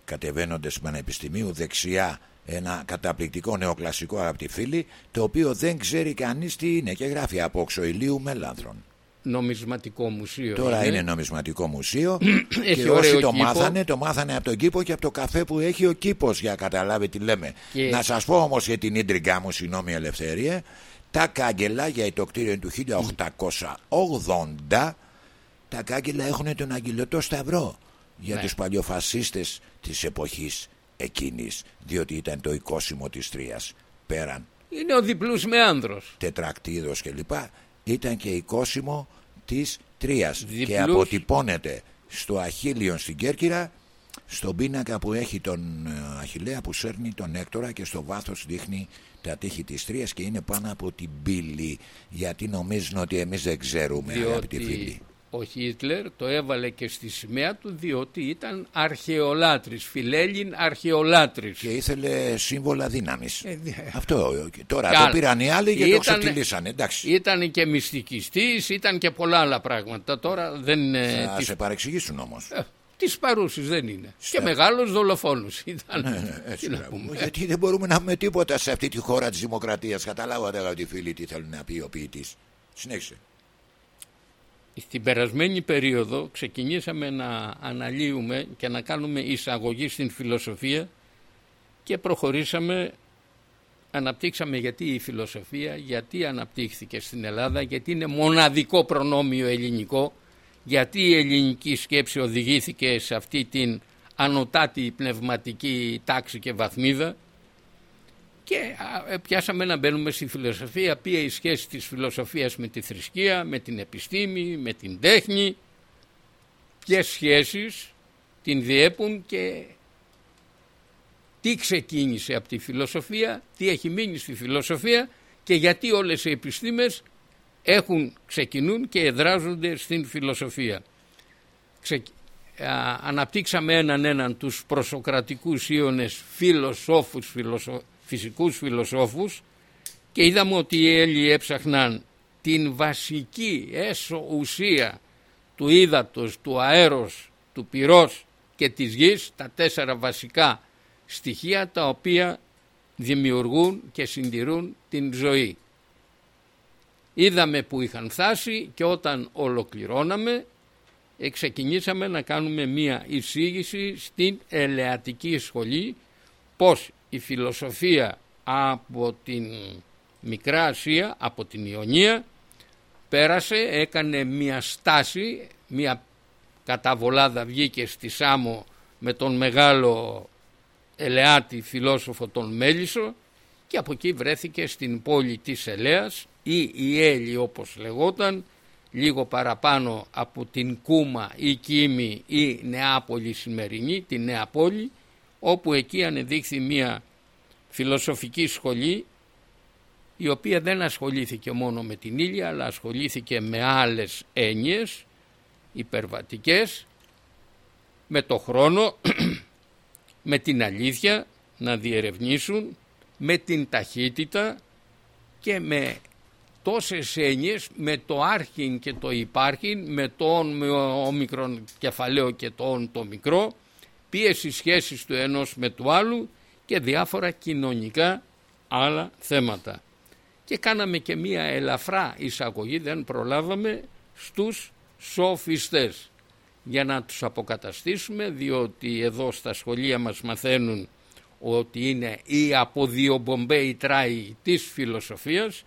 Κατεβαίνοντας Πανεπιστημίου δεξιά ένα καταπληκτικό νεοκλασικό αγαπητοί φίλοι το οποίο δεν ξέρει κανείς τι είναι και γράφει από οξοηλίου μελάνθρων νομισματικό μουσείο. Τώρα είναι, είναι νομισματικό μουσείο και όσοι το μάθανε, το μάθανε από τον κήπο και από το καφέ που έχει ο κήπος για να καταλάβει τι λέμε. Να σας πω όμως για την ίντριγκα μου, συγγνώμη Ελευθερία, τα κάγκελα για το κτίριο του 1880 τα κάγκελα έχουν τον αγγελωτό σταυρό για ναι. τους παλιοφασίστες της εποχής εκείνης διότι ήταν το οικόσιμο της Τρίας πέραν είναι ο διπλούς με άνδρος τετρακτίδος κλπ ήταν και οικόσιμο της Τρίας. Και αποτυπώνεται στο Αχίλιον στην Κέρκυρα στον πίνακα που έχει τον ε, Αχιλέα που σέρνει τον Έκτορα και στο βάθος δείχνει τα τείχη της Τρίας και είναι πάνω από την πύλη. Γιατί νομίζουν ότι εμείς δεν ξέρουμε Διότι... αγαπητοί φίλοι ο Χίτλερ το έβαλε και στη σημαία του διότι ήταν αρχαιολάτρης, φιλέλλην αρχαιολάτρης. Και ήθελε σύμβολα δύναμης. Ε, Αυτό τώρα το πήραν οι άλλοι και ήταν, το ξεφτυλίσανε. Εντάξει. Ήταν και μυστικιστής, ήταν και πολλά άλλα πράγματα. Τώρα δεν Θα τις... σε παρεξηγήσουν όμως. Ε, Τις παρούσεις δεν είναι. Και μεγάλος δολοφόνος ήταν. Ναι, ναι, έτσι Γιατί δεν μπορούμε να έχουμε τίποτα σε αυτή τη χώρα της δημοκρατίας. Καταλάβατε αγαπητοί φίλοι τι θέλουν να πει ο ποιητής. Συνέχισε. Στην περασμένη περίοδο ξεκινήσαμε να αναλύουμε και να κάνουμε εισαγωγή στην φιλοσοφία και προχωρήσαμε, αναπτύξαμε γιατί η φιλοσοφία, γιατί αναπτύχθηκε στην Ελλάδα, γιατί είναι μοναδικό προνόμιο ελληνικό, γιατί η ελληνική σκέψη οδηγήθηκε σε αυτή την ανωτάτη πνευματική τάξη και βαθμίδα και ε, πιάσαμε να μπαίνουμε στη φιλοσοφία, ποια η σχέση της φιλοσοφίας με τη θρησκεία, με την επιστήμη, με την τέχνη, ποιες σχέσεις την διέπουν και τι ξεκίνησε από τη φιλοσοφία, τι έχει μείνει στη φιλοσοφία και γιατί όλες οι επιστήμες έχουν, ξεκινούν και εδράζονται στην φιλοσοφία. Ξε, αναπτύξαμε έναν έναν τους προσοκρατικούς ίονες φιλοσόφους, φιλοσο, φυσικούς φιλοσόφους και είδαμε ότι οι Έλλοι έψαχναν την βασική έσω ουσία του ύδατος, του αέρος, του πυρός και της γης, τα τέσσερα βασικά στοιχεία τα οποία δημιουργούν και συντηρούν την ζωή. Είδαμε που είχαν φτάσει και όταν ολοκληρώναμε ξεκινήσαμε να κάνουμε μία εισήγηση στην ελεατική σχολή πως η φιλοσοφία από την Μικρά Ασία, από την Ιωνία πέρασε, έκανε μία στάση, μία καταβολάδα βγήκε στη Σάμο με τον μεγάλο ελεάτη φιλόσοφο τον Μέλισσο και από εκεί βρέθηκε στην πόλη της Ελέας ή η Έλλη όπως λεγόταν λίγο παραπάνω από την Κούμα ή Κίμη ή Νεάπολη σημερινή, την Νέα Πόλη όπου εκεί ανεδείχθη μια φιλοσοφική σχολή η οποία δεν ασχολήθηκε μόνο με την ήλια αλλά ασχολήθηκε με άλλες έννοιες υπερβατικές με το χρόνο με την αλήθεια να διερευνήσουν με την ταχύτητα και με τόσες έννοιες με το άρχιν και το υπάρχιν με το όν με όμικρον κεφαλαίο και το όν το μικρό πίεση σχέσης του ενός με του άλλου και διάφορα κοινωνικά άλλα θέματα. Και κάναμε και μία ελαφρά εισαγωγή, δεν προλάβαμε, στους σοφιστές για να τους αποκαταστήσουμε διότι εδώ στα σχολεία μας μαθαίνουν ότι είναι η αποδιομπομπέη τράη της φιλοσοφίας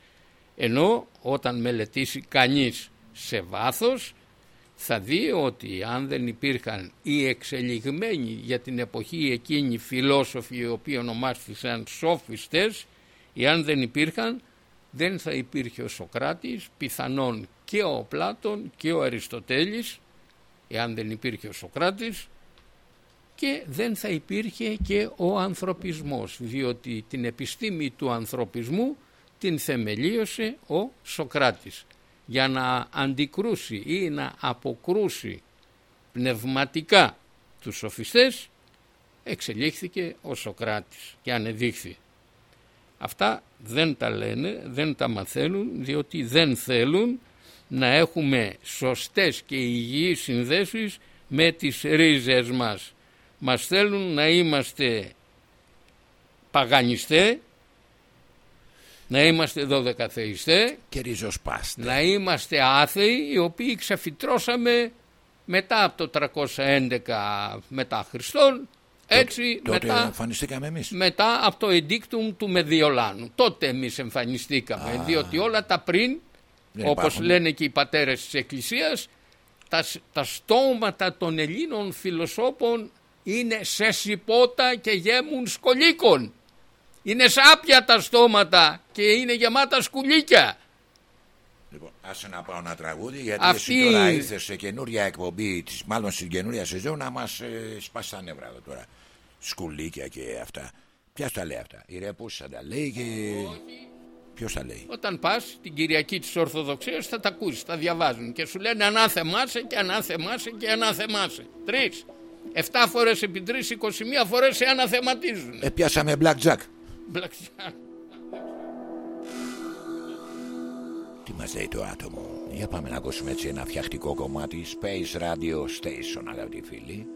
ενώ όταν μελετήσει κανείς σε βάθος θα δει ότι αν δεν υπήρχαν οι εξελιγμένοι για την εποχή εκείνη φιλόσοφοι οι οποίοι ονομάστησαν σοφιστές ή αν δεν υπήρχαν δεν θα υπήρχε ο Σοκράτης, πιθανόν και ο Πλάτων και ο Αριστοτέλης εάν δεν υπήρχε ο Σοκράτης και δεν θα υπήρχε και ο ανθρωπισμός διότι την επιστήμη του ανθρωπισμού την θεμελίωσε ο Σοκράτης για να αντικρούσει ή να αποκρούσει πνευματικά τους σοφιστές εξελίχθηκε ο Σοκράτης και ανεδείχθη. Αυτά δεν τα λένε, δεν τα μαθαίνουν διότι δεν θέλουν να έχουμε σωστές και υγιείς συνδέσεις με τις ρίζες μας. Μας θέλουν να είμαστε παγανιστές να είμαστε δωδεκαθεϊστέ και ριζοσπάστες. να είμαστε άθεοι οι οποίοι ξαφυτρώσαμε μετά από το 311 μετά Χριστόν έτσι τότε μετά, εμφανιστήκαμε εμείς. μετά από το εντίκτουμ του Μεδιολάνου τότε εμείς εμφανιστήκαμε Α. διότι όλα τα πριν Δεν όπως υπάρχουν. λένε και οι πατέρες της Εκκλησίας τα, τα στόματα των Ελλήνων φιλοσόπων είναι σε σιπότα και γέμουν σκολίκων είναι σάπια τα στόματα και είναι γεμάτα σκουλίκια. Λοιπόν, άσε να πάω ένα τραγούδι γιατί Αυτή... εσύ τώρα ήρθες σε καινούρια εκπομπή, μάλλον στην καινούρια σεζόν να μας ε, σπάσει τα νεύρα εδώ τώρα. Σκουλίκια και αυτά. Ποια τα λέει αυτά, η Ρεπούσα τα λέει και. Ποιος τα λέει; Όταν πας την Κυριακή της Ορθοδοξίας θα τα ακούσεις, θα διαβάζουν και σου λένε ανάθεμάσαι και ανάθεμάσαι και ανάθεμάσαι. Τρεις. Εφτά φορές επί τρεις, 21 φορές σε αναθεματίζουν. Ε, πιάσαμε blackjack. Τι μας λέει το άτομο; Για πάμε να ακούσουμε έτσι ένα φτιαχτικό κομμάτι. Space Radio Station αγαπητοί φίλοι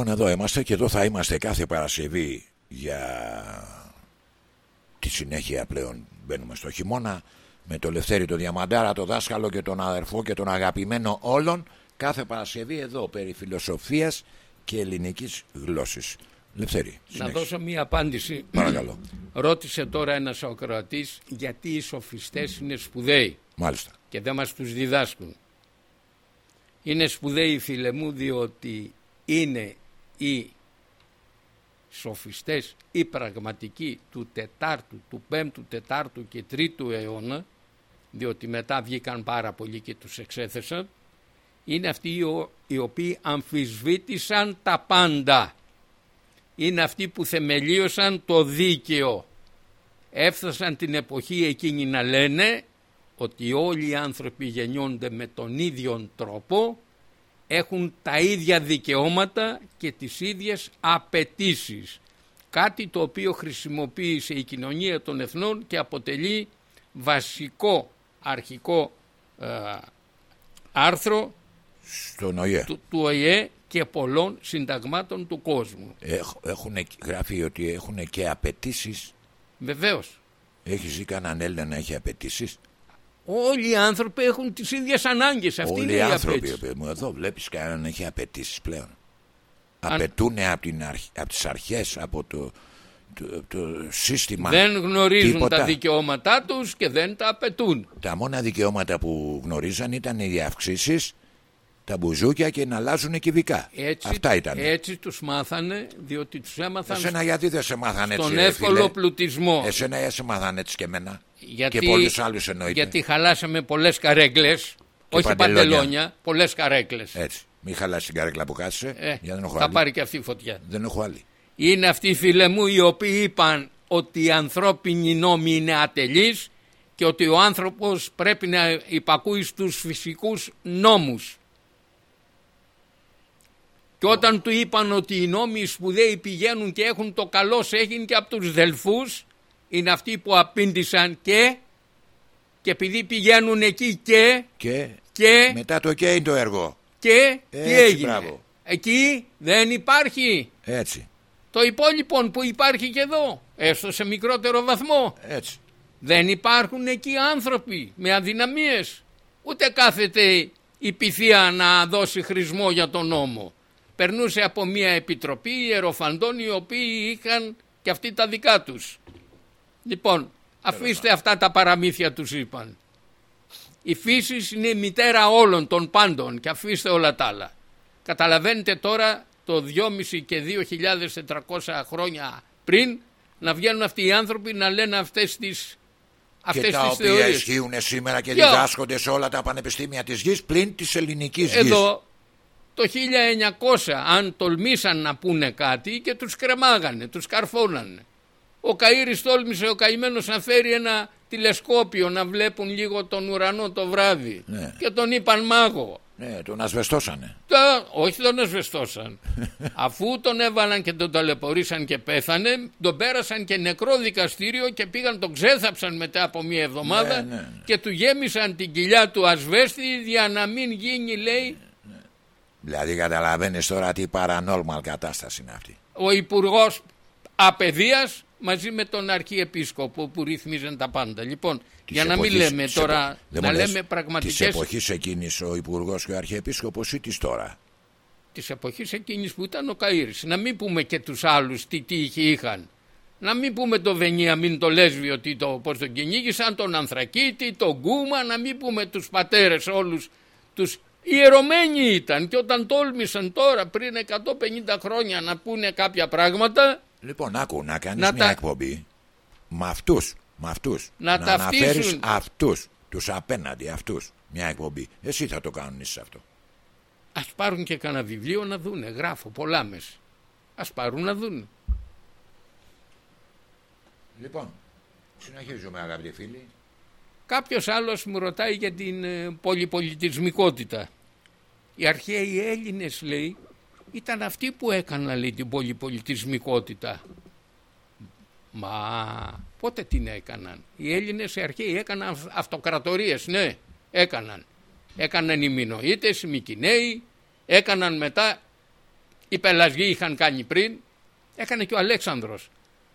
Λοιπόν εδώ είμαστε και εδώ θα είμαστε κάθε Παρασκευή για τη συνέχεια πλέον μπαίνουμε στο χειμώνα με το Λευτέρη το Διαμαντάρα, το δάσκαλο και τον αδερφό και τον αγαπημένο όλων κάθε Παρασκευή εδώ περί φιλοσοφίας και ελληνικής γλώσσης. Λευτέρη. Να δώσω μία απάντηση. Παρακαλώ. Ρώτησε τώρα ένας ο γιατί οι σοφιστές είναι σπουδαίοι. Μάλιστα. Και δεν μας τους διδάσκουν. Είναι σπουδαίοι φίλε μου διότι είναι οι σοφιστές οι πραγματικοί του τετάρτου, του πέμπτου, τετάρτου και τρίτου αιώνα διότι μετά βγήκαν πάρα πολλοί και τους εξέθεσαν είναι αυτοί οι οποίοι αμφισβήτησαν τα πάντα. Είναι αυτοί που θεμελίωσαν το δίκαιο. Έφτασαν την εποχή εκείνη να λένε ότι όλοι οι άνθρωποι γεννιόνται με τον ίδιο τρόπο έχουν τα ίδια δικαιώματα και τις ίδιες απαιτήσεις. Κάτι το οποίο χρησιμοποίησε η κοινωνία των εθνών και αποτελεί βασικό αρχικό ε, άρθρο Στον ΟΗΕ. Του, του ΟΗΕ και πολλών συνταγμάτων του κόσμου. έχουν γράφει ότι έχουν και απαιτήσεις. Βεβαίως. Έχεις ζει κανέναν Έλληνα να έχει απαιτήσεις; Όλοι οι άνθρωποι έχουν τις ίδιες ανάγκες. Αυτή Όλοι είναι οι η άνθρωποι, απέτηση. εδώ βλέπεις κανέναν να έχει απαιτήσεις πλέον. Αν... Απαιτούν από, την αρχ... από τις αρχές, από το, το, το σύστημα. Δεν γνωρίζουν τα δικαιώματά τους και δεν τα απαιτούν. Τα μόνα δικαιώματα που γνωρίζαν ήταν οι αυξήσει, τα μπουζούκια και να αλλάζουν κυβικά. Έτσι, Αυτά ήταν. Έτσι τους μάθανε, διότι τους έμαθαν Εσένα γιατί δεν σε μάθανε στον έτσι, εύκολο φίλε; πλουτισμό. Εσένα γιατί σε μάθανε έτσι και εμένα; Γιατί, και πολλούς άλλους εννοείται. Γιατί χαλάσαμε πολλές καρέκλες, όχι παντελόνια. παντελόνια, πολλές καρέκλες. Έτσι. Μην χαλάσει την καρέκλα που χάσσε. Ε, γιατί δεν έχω θα άλλη. πάρει και αυτή η φωτιά. Δεν έχω άλλη. Είναι αυτοί φίλε μου οι οποίοι είπαν ότι οι ανθρώπινοι νόμοι είναι ατελείς και ότι ο άνθρωπος πρέπει να υπακούει στους φυσικούς νόμους. Και όταν του είπαν ότι οι νόμοι οι σπουδαίοι πηγαίνουν και έχουν το καλό έγινε και από τους δελφούς είναι αυτοί που απήντησαν και και επειδή πηγαίνουν εκεί και Και, και μετά το και είναι το έργο. και τι Έτσι, έγινε. μπράβο. Εκεί δεν υπάρχει. Έτσι. Το υπόλοιπο που υπάρχει και εδώ, έστω σε μικρότερο βαθμό. Έτσι. Δεν υπάρχουν εκεί άνθρωποι με αδυναμίες. Ούτε κάθεται η πυθία να δώσει χρησμό για τον νόμο. Περνούσε από μια επιτροπή ιεροφαντών οι οποίοι είχαν και αυτοί τα δικά τους. Λοιπόν, αφήστε αυτά τα παραμύθια τους είπαν. Η φύση είναι η μητέρα όλων των πάντων και αφήστε όλα τα άλλα. Καταλαβαίνετε τώρα το 2.500 και 2.400 χρόνια πριν να βγαίνουν αυτοί οι άνθρωποι να λένε αυτές τις αυτές και τα τις οποία θεωρίες. ισχύουν σήμερα και Ποιο; διδάσκονται σε όλα τα πανεπιστήμια της γης πλην της ελληνικής γης. Εδώ το 1900 αν τολμήσαν να πούνε κάτι και τους κρεμάγανε, τους καρφώνανε. Ο Καΐρης τόλμησε ο καημένος να φέρει ένα τηλεσκόπιο να βλέπουν λίγο τον ουρανό το βράδυ Ναι. και τον είπαν μάγο. Ναι, τον ασβεστώσανε. Τα, όχι τον ασβεστώσαν. Αφού τον έβαλαν και τον ταλαιπωρήσαν και πέθανε, τον πέρασαν και νεκρό δικαστήριο και πήγαν τον ξέθαψαν μετά από μία εβδομάδα Ναι, ναι, ναι. και του γέμισαν την κοιλιά του ασβέστη για να μην γίνει λέει Δηλαδή καταλαβαίνεις τώρα τι paranormal κατάσταση είναι αυτή. ο υπουργός Απεδείας μαζί με τον Αρχιεπίσκοπο που ρυθμίζαν τα πάντα. Λοιπόν, Της για να μην εποχής- λέμε της τώρα, επο- δεν να μου λες, λέμε Της πραγματικές εποχής εκείνης ο Υπουργός και ο Αρχιεπίσκοπος ή της τώρα; της εποχής εκείνης που ήταν ο Καΐρης. Να μην πούμε και τους άλλους τι τύχη είχαν. Να μην πούμε το Βενιαμίν το λέσβιο τι το, πώς τον κυνήγησαν, τον Ανθρακίτη, τον Κούμα, να μην πούμε τους πατέρες όλους τους ιερωμένοι ήταν και όταν τόλμησαν τώρα πριν 150 χρόνια να πούνε κάποια πράγματα Λοιπόν, άκου να κάνεις Να μια τα- εκπομπή με αυτούς, με αυτούς. Να ταυτίσουν. αναφέρεις αυτούς, τους απέναντι αυτούς. Μια εκπομπή. Εσύ θα το κάνεις αυτό. ας πάρουν και κανένα βιβλίο να δούνε, γράφω πολλά μέσα. Ας πάρουν να δούνε. Λοιπόν, συνεχίζουμε αγαπητοί φίλοι. Κάποιος άλλος μου ρωτάει για την ε, πολυπολιτισμικότητα. Οι αρχαίοι Έλληνες λέει ήταν αυτοί που έκαναν λέει, την πολυπολιτισμικότητα. Μα πότε την έκαναν; Οι Έλληνες οι αρχαίοι έκαναν αυ- αυτοκρατορίες, ναι, έκαναν. Έκαναν οι Μινωίτες, οι Μικυναίοι, έκαναν μετά Οι πελασγοί είχαν κάνει πριν, έκανε και ο Αλέξανδρος.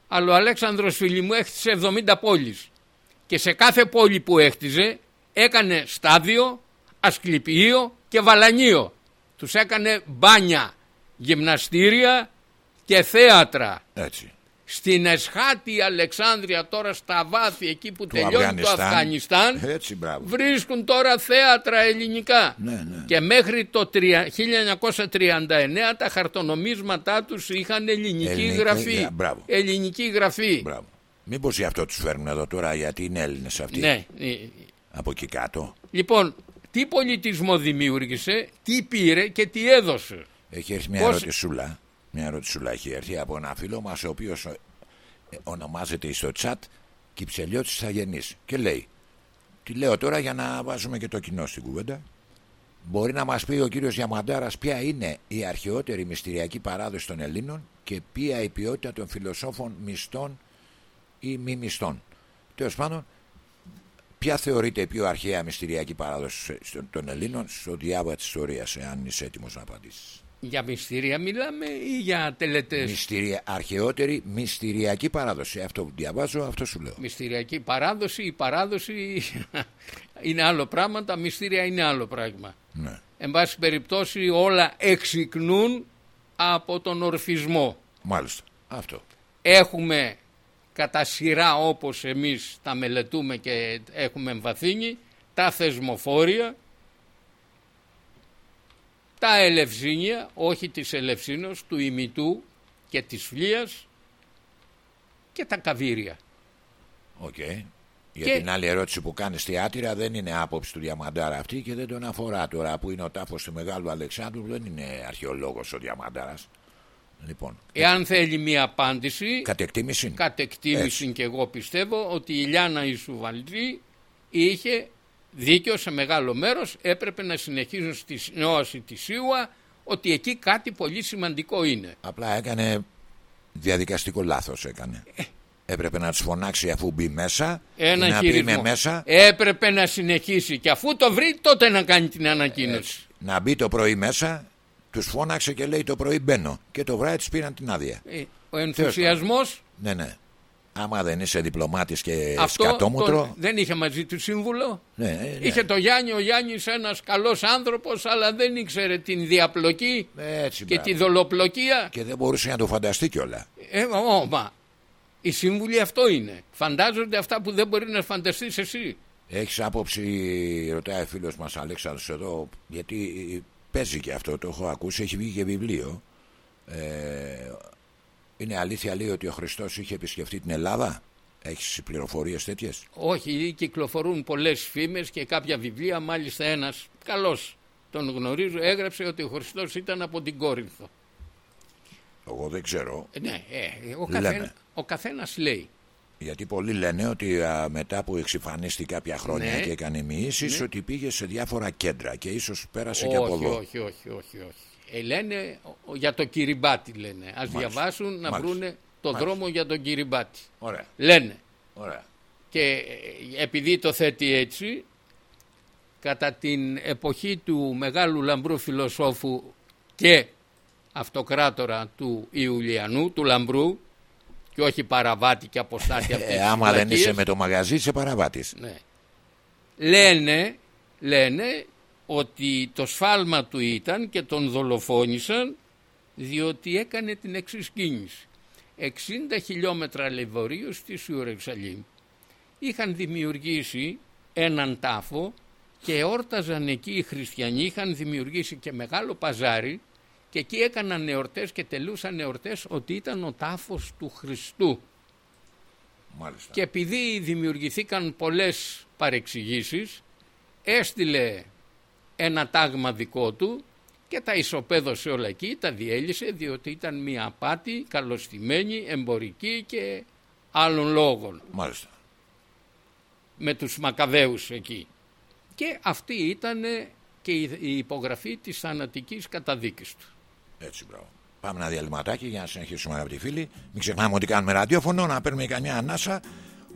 Αλλά ο Αλέξανδρος φίλοι μου έχτισε 70 πόλεις και σε κάθε πόλη που έχτιζε έκανε στάδιο, ασκληπείο και βαλανίο. Τους έκανε μπάνια, γυμναστήρια και θέατρα. Έτσι. Στην Εσχάτη Αλεξάνδρεια τώρα στα βάθη εκεί που τελειώνει το Αφγανιστάν Έτσι, βρίσκουν τώρα θέατρα ελληνικά ναι, ναι. και μέχρι το 1939 τα χαρτονομίσματά τους είχαν ελληνική γραφή μπράβο. ελληνική γραφή μπράβο. Μήπως γι' αυτό τους φέρνουν εδώ τώρα γιατί είναι Έλληνες αυτοί. Ναι. από εκεί κάτω. Λοιπόν τι πολιτισμό δημιούργησε τι πήρε και τι έδωσε; Έχει έρθει μια Πώς... ερωτησούλα. Μια ερωτησούλα έχει έρθει από ένα φίλο μας ο οποίος ε, ονομάζεται στο chat Κυψελιώτης Αγενής και λέει τι λέω τώρα για να βάζουμε και το κοινό στην κουβέντα. Μπορεί να μας πει ο κύριος Διαμαντάρας ποια είναι η αρχαιότερη μυστηριακή παράδοση των Ελλήνων και ποια η ποιότητα των φιλοσόφων μισθών ή μη μισθών τέλος πάντων ποια θεωρείται η πιο αρχαία μυστηριακή παράδοση των Ελλήνων στο διάβα της ιστορίας εάν είσαι έτοιμος να απαντήσεις για μυστήρια μιλάμε ή για τελετές; Μυστηρια, αρχαιότερη μυστηριακή παράδοση. Αυτό που διαβάζω, αυτό σου λέω. Μυστηριακή παράδοση, η παράδοση είναι άλλο πράγμα, τα μυστήρια είναι άλλο πράγμα. Ναι. Εν πάση περιπτώσει όλα εξυκνούν από τον ορφισμό. Μάλιστα, αυτό. Έχουμε κατά σειρά όπως εμείς τα μελετούμε και έχουμε εμβαθύνει τα θεσμοφόρια τα ελευσίνια, όχι της ελευσίνος, του ημιτού και της φλίας και τα καβύρια. Οκ. Okay. Για την άλλη ερώτηση που κάνεις στη Άτυρα δεν είναι άποψη του Διαμαντάρα αυτή και δεν τον αφορά τώρα που είναι ο τάφος του Μεγάλου Αλεξάνδρου δεν είναι αρχαιολόγος ο Διαμαντάρας. Λοιπόν, Εάν θέλει μία απάντηση, κατεκτήμηση, κατεκτήμηση και εγώ πιστεύω ότι η Λιάνα Ισουβαλτή είχε δίκαιο σε μεγάλο μέρος έπρεπε να συνεχίσουν στη συνόαση της ΣΥΟΑ ότι εκεί κάτι πολύ σημαντικό είναι. Απλά έκανε διαδικαστικό λάθος έκανε. Ε. Έπρεπε να τους φωνάξει αφού μπει μέσα. Ένα να πει μέσα. Έπρεπε να συνεχίσει και αφού το βρει τότε να κάνει την ανακοίνωση. Ε, να μπει το πρωί μέσα, τους φώναξε και λέει το πρωί μπαίνω. Και το βράδυ τους πήραν την άδεια. Ε, ο ενθουσιασμό. Ναι, ναι. Άμα δεν είσαι διπλωμάτης και Αυτό σκατόμουτρο... δεν είχε μαζί του σύμβουλο. Ναι, ναι. Είχε το Γιάννη, ο Γιάννης ένας καλός άνθρωπος, αλλά δεν ήξερε την διαπλοκή Έτσι, και τη δολοπλοκία. Και δεν μπορούσε να το φανταστεί κιόλα. Ε, ό, μα, οι σύμβουλοι αυτό είναι. Φαντάζονται αυτά που δεν μπορεί να φανταστείς εσύ. Έχεις άποψη, ρωτάει φίλος μας Αλέξανδρος εδώ, γιατί παίζει και αυτό, το έχω ακούσει, έχει βγει και βιβλίο. Ε, είναι αλήθεια λέει ότι ο Χριστός είχε επισκεφτεί την Ελλάδα; Έχεις πληροφορίες τέτοιες; Όχι, κυκλοφορούν πολλές φήμες και κάποια βιβλία. Μάλιστα ένας καλός τον γνωρίζω έγραψε ότι ο Χριστός ήταν από την Κόρινθο. Εγώ δεν ξέρω. Ε, ναι, ε, ο, καθένα, ο καθένας λέει. Γιατί πολλοί λένε ότι α, μετά που εξυφανίστηκε κάποια χρόνια ναι, και έκανε μοιήσεις ναι. ότι πήγε σε διάφορα κέντρα και ίσως πέρασε όχι, και από εδώ. Όχι, όχι, όχι, όχι. Ε, λένε για το Κυριμπάτι λένε. Ας διαβάσουν να βρούνε το δρόμο για τον Κυριμπάτι. Ωραία. Λένε. Ωραία. Και ε, επειδή το θέτει έτσι, κατά την εποχή του μεγάλου λαμπρού φιλοσόφου και αυτοκράτορα του Ιουλιανού, του λαμπρού, και όχι παραβάτη και αποστάτη από ε, Άμα δεν είσαι με το μαγαζί, είσαι παραβάτης. Ναι. Λένε, λένε ότι το σφάλμα του ήταν και τον δολοφόνησαν διότι έκανε την εξή κίνηση. 60 χιλιόμετρα λεβορίου στη Ιερουσαλήμ είχαν δημιουργήσει έναν τάφο και όρταζαν εκεί οι χριστιανοί, είχαν δημιουργήσει και μεγάλο παζάρι και εκεί έκαναν εορτές και τελούσαν εορτές ότι ήταν ο τάφος του Χριστού. Μάλιστα. Και επειδή δημιουργηθήκαν πολλές παρεξηγήσεις έστειλε ένα τάγμα δικό του και τα ισοπαίδωσε όλα εκεί, τα διέλυσε διότι ήταν μια απάτη καλωστημένη, εμπορική και άλλων λόγων. Μάλιστα. Με τους Μακαβαίους εκεί. Και αυτή ήταν και η υπογραφή της θανατικής καταδίκης του. Έτσι μπράβο. Πάμε ένα διαλυματάκι για να συνεχίσουμε αγαπητοί φίλοι. Μην ξεχνάμε ότι κάνουμε ραδιόφωνο, να παίρνουμε καμιά ανάσα.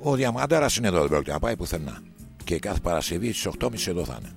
Ο Διαμάνταρας είναι εδώ, δεν πρόκειται να πάει πουθενά. Και κάθε Παρασκευή στις 8.30 εδώ θα είναι.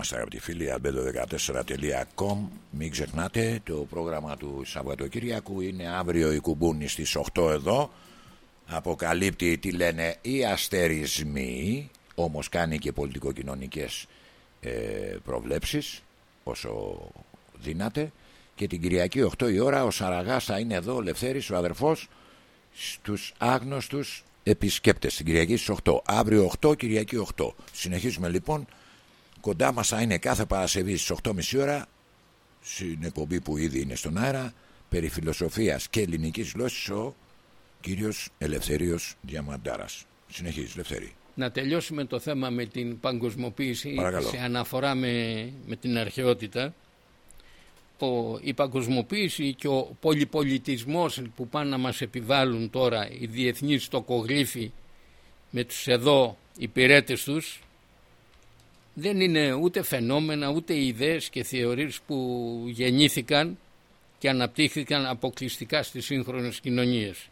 Είμαστε αγαπητοί φίλοι albedo14.com Μην ξεχνάτε το πρόγραμμα του Σαββατοκύριακου Είναι αύριο η κουμπούνη στις 8 εδώ. Αποκαλύπτει τι λένε οι αστερισμοί Όμως κάνει και πολιτικο-κοινωνικές ε, προβλέψεις Όσο δύναται. Και την Κυριακή 8 η ώρα ο Σαραγάς θα είναι εδώ Ο Λευθέρης ο αδερφός Στους άγνωστους επισκέπτες. Την Κυριακή στις 8 Αύριο 8 Κυριακή 8 Συνεχίζουμε λοιπόν Κοντά μας θα είναι κάθε Παρασκευή στις 8.30 ώρα στην εκπομπή που ήδη είναι στον αέρα περί φιλοσοφίας και ελληνικής γλώσσης ο κύριος Ελευθερίος Διαμαντάρας. Συνεχίζεις, Ελευθερή. Να τελειώσουμε το θέμα με την παγκοσμοποίηση σε αναφορά με, με την αρχαιότητα. Ο, η παγκοσμοποίηση και ο πολυπολιτισμός που πάνε να μας επιβάλλουν τώρα οι διεθνείς τοκογλήφοι με τους εδώ υπηρέτες τους δεν είναι ούτε φαινόμενα ούτε ιδέες και θεωρίες που γεννήθηκαν και αναπτύχθηκαν αποκλειστικά στις σύγχρονες κοινωνίες.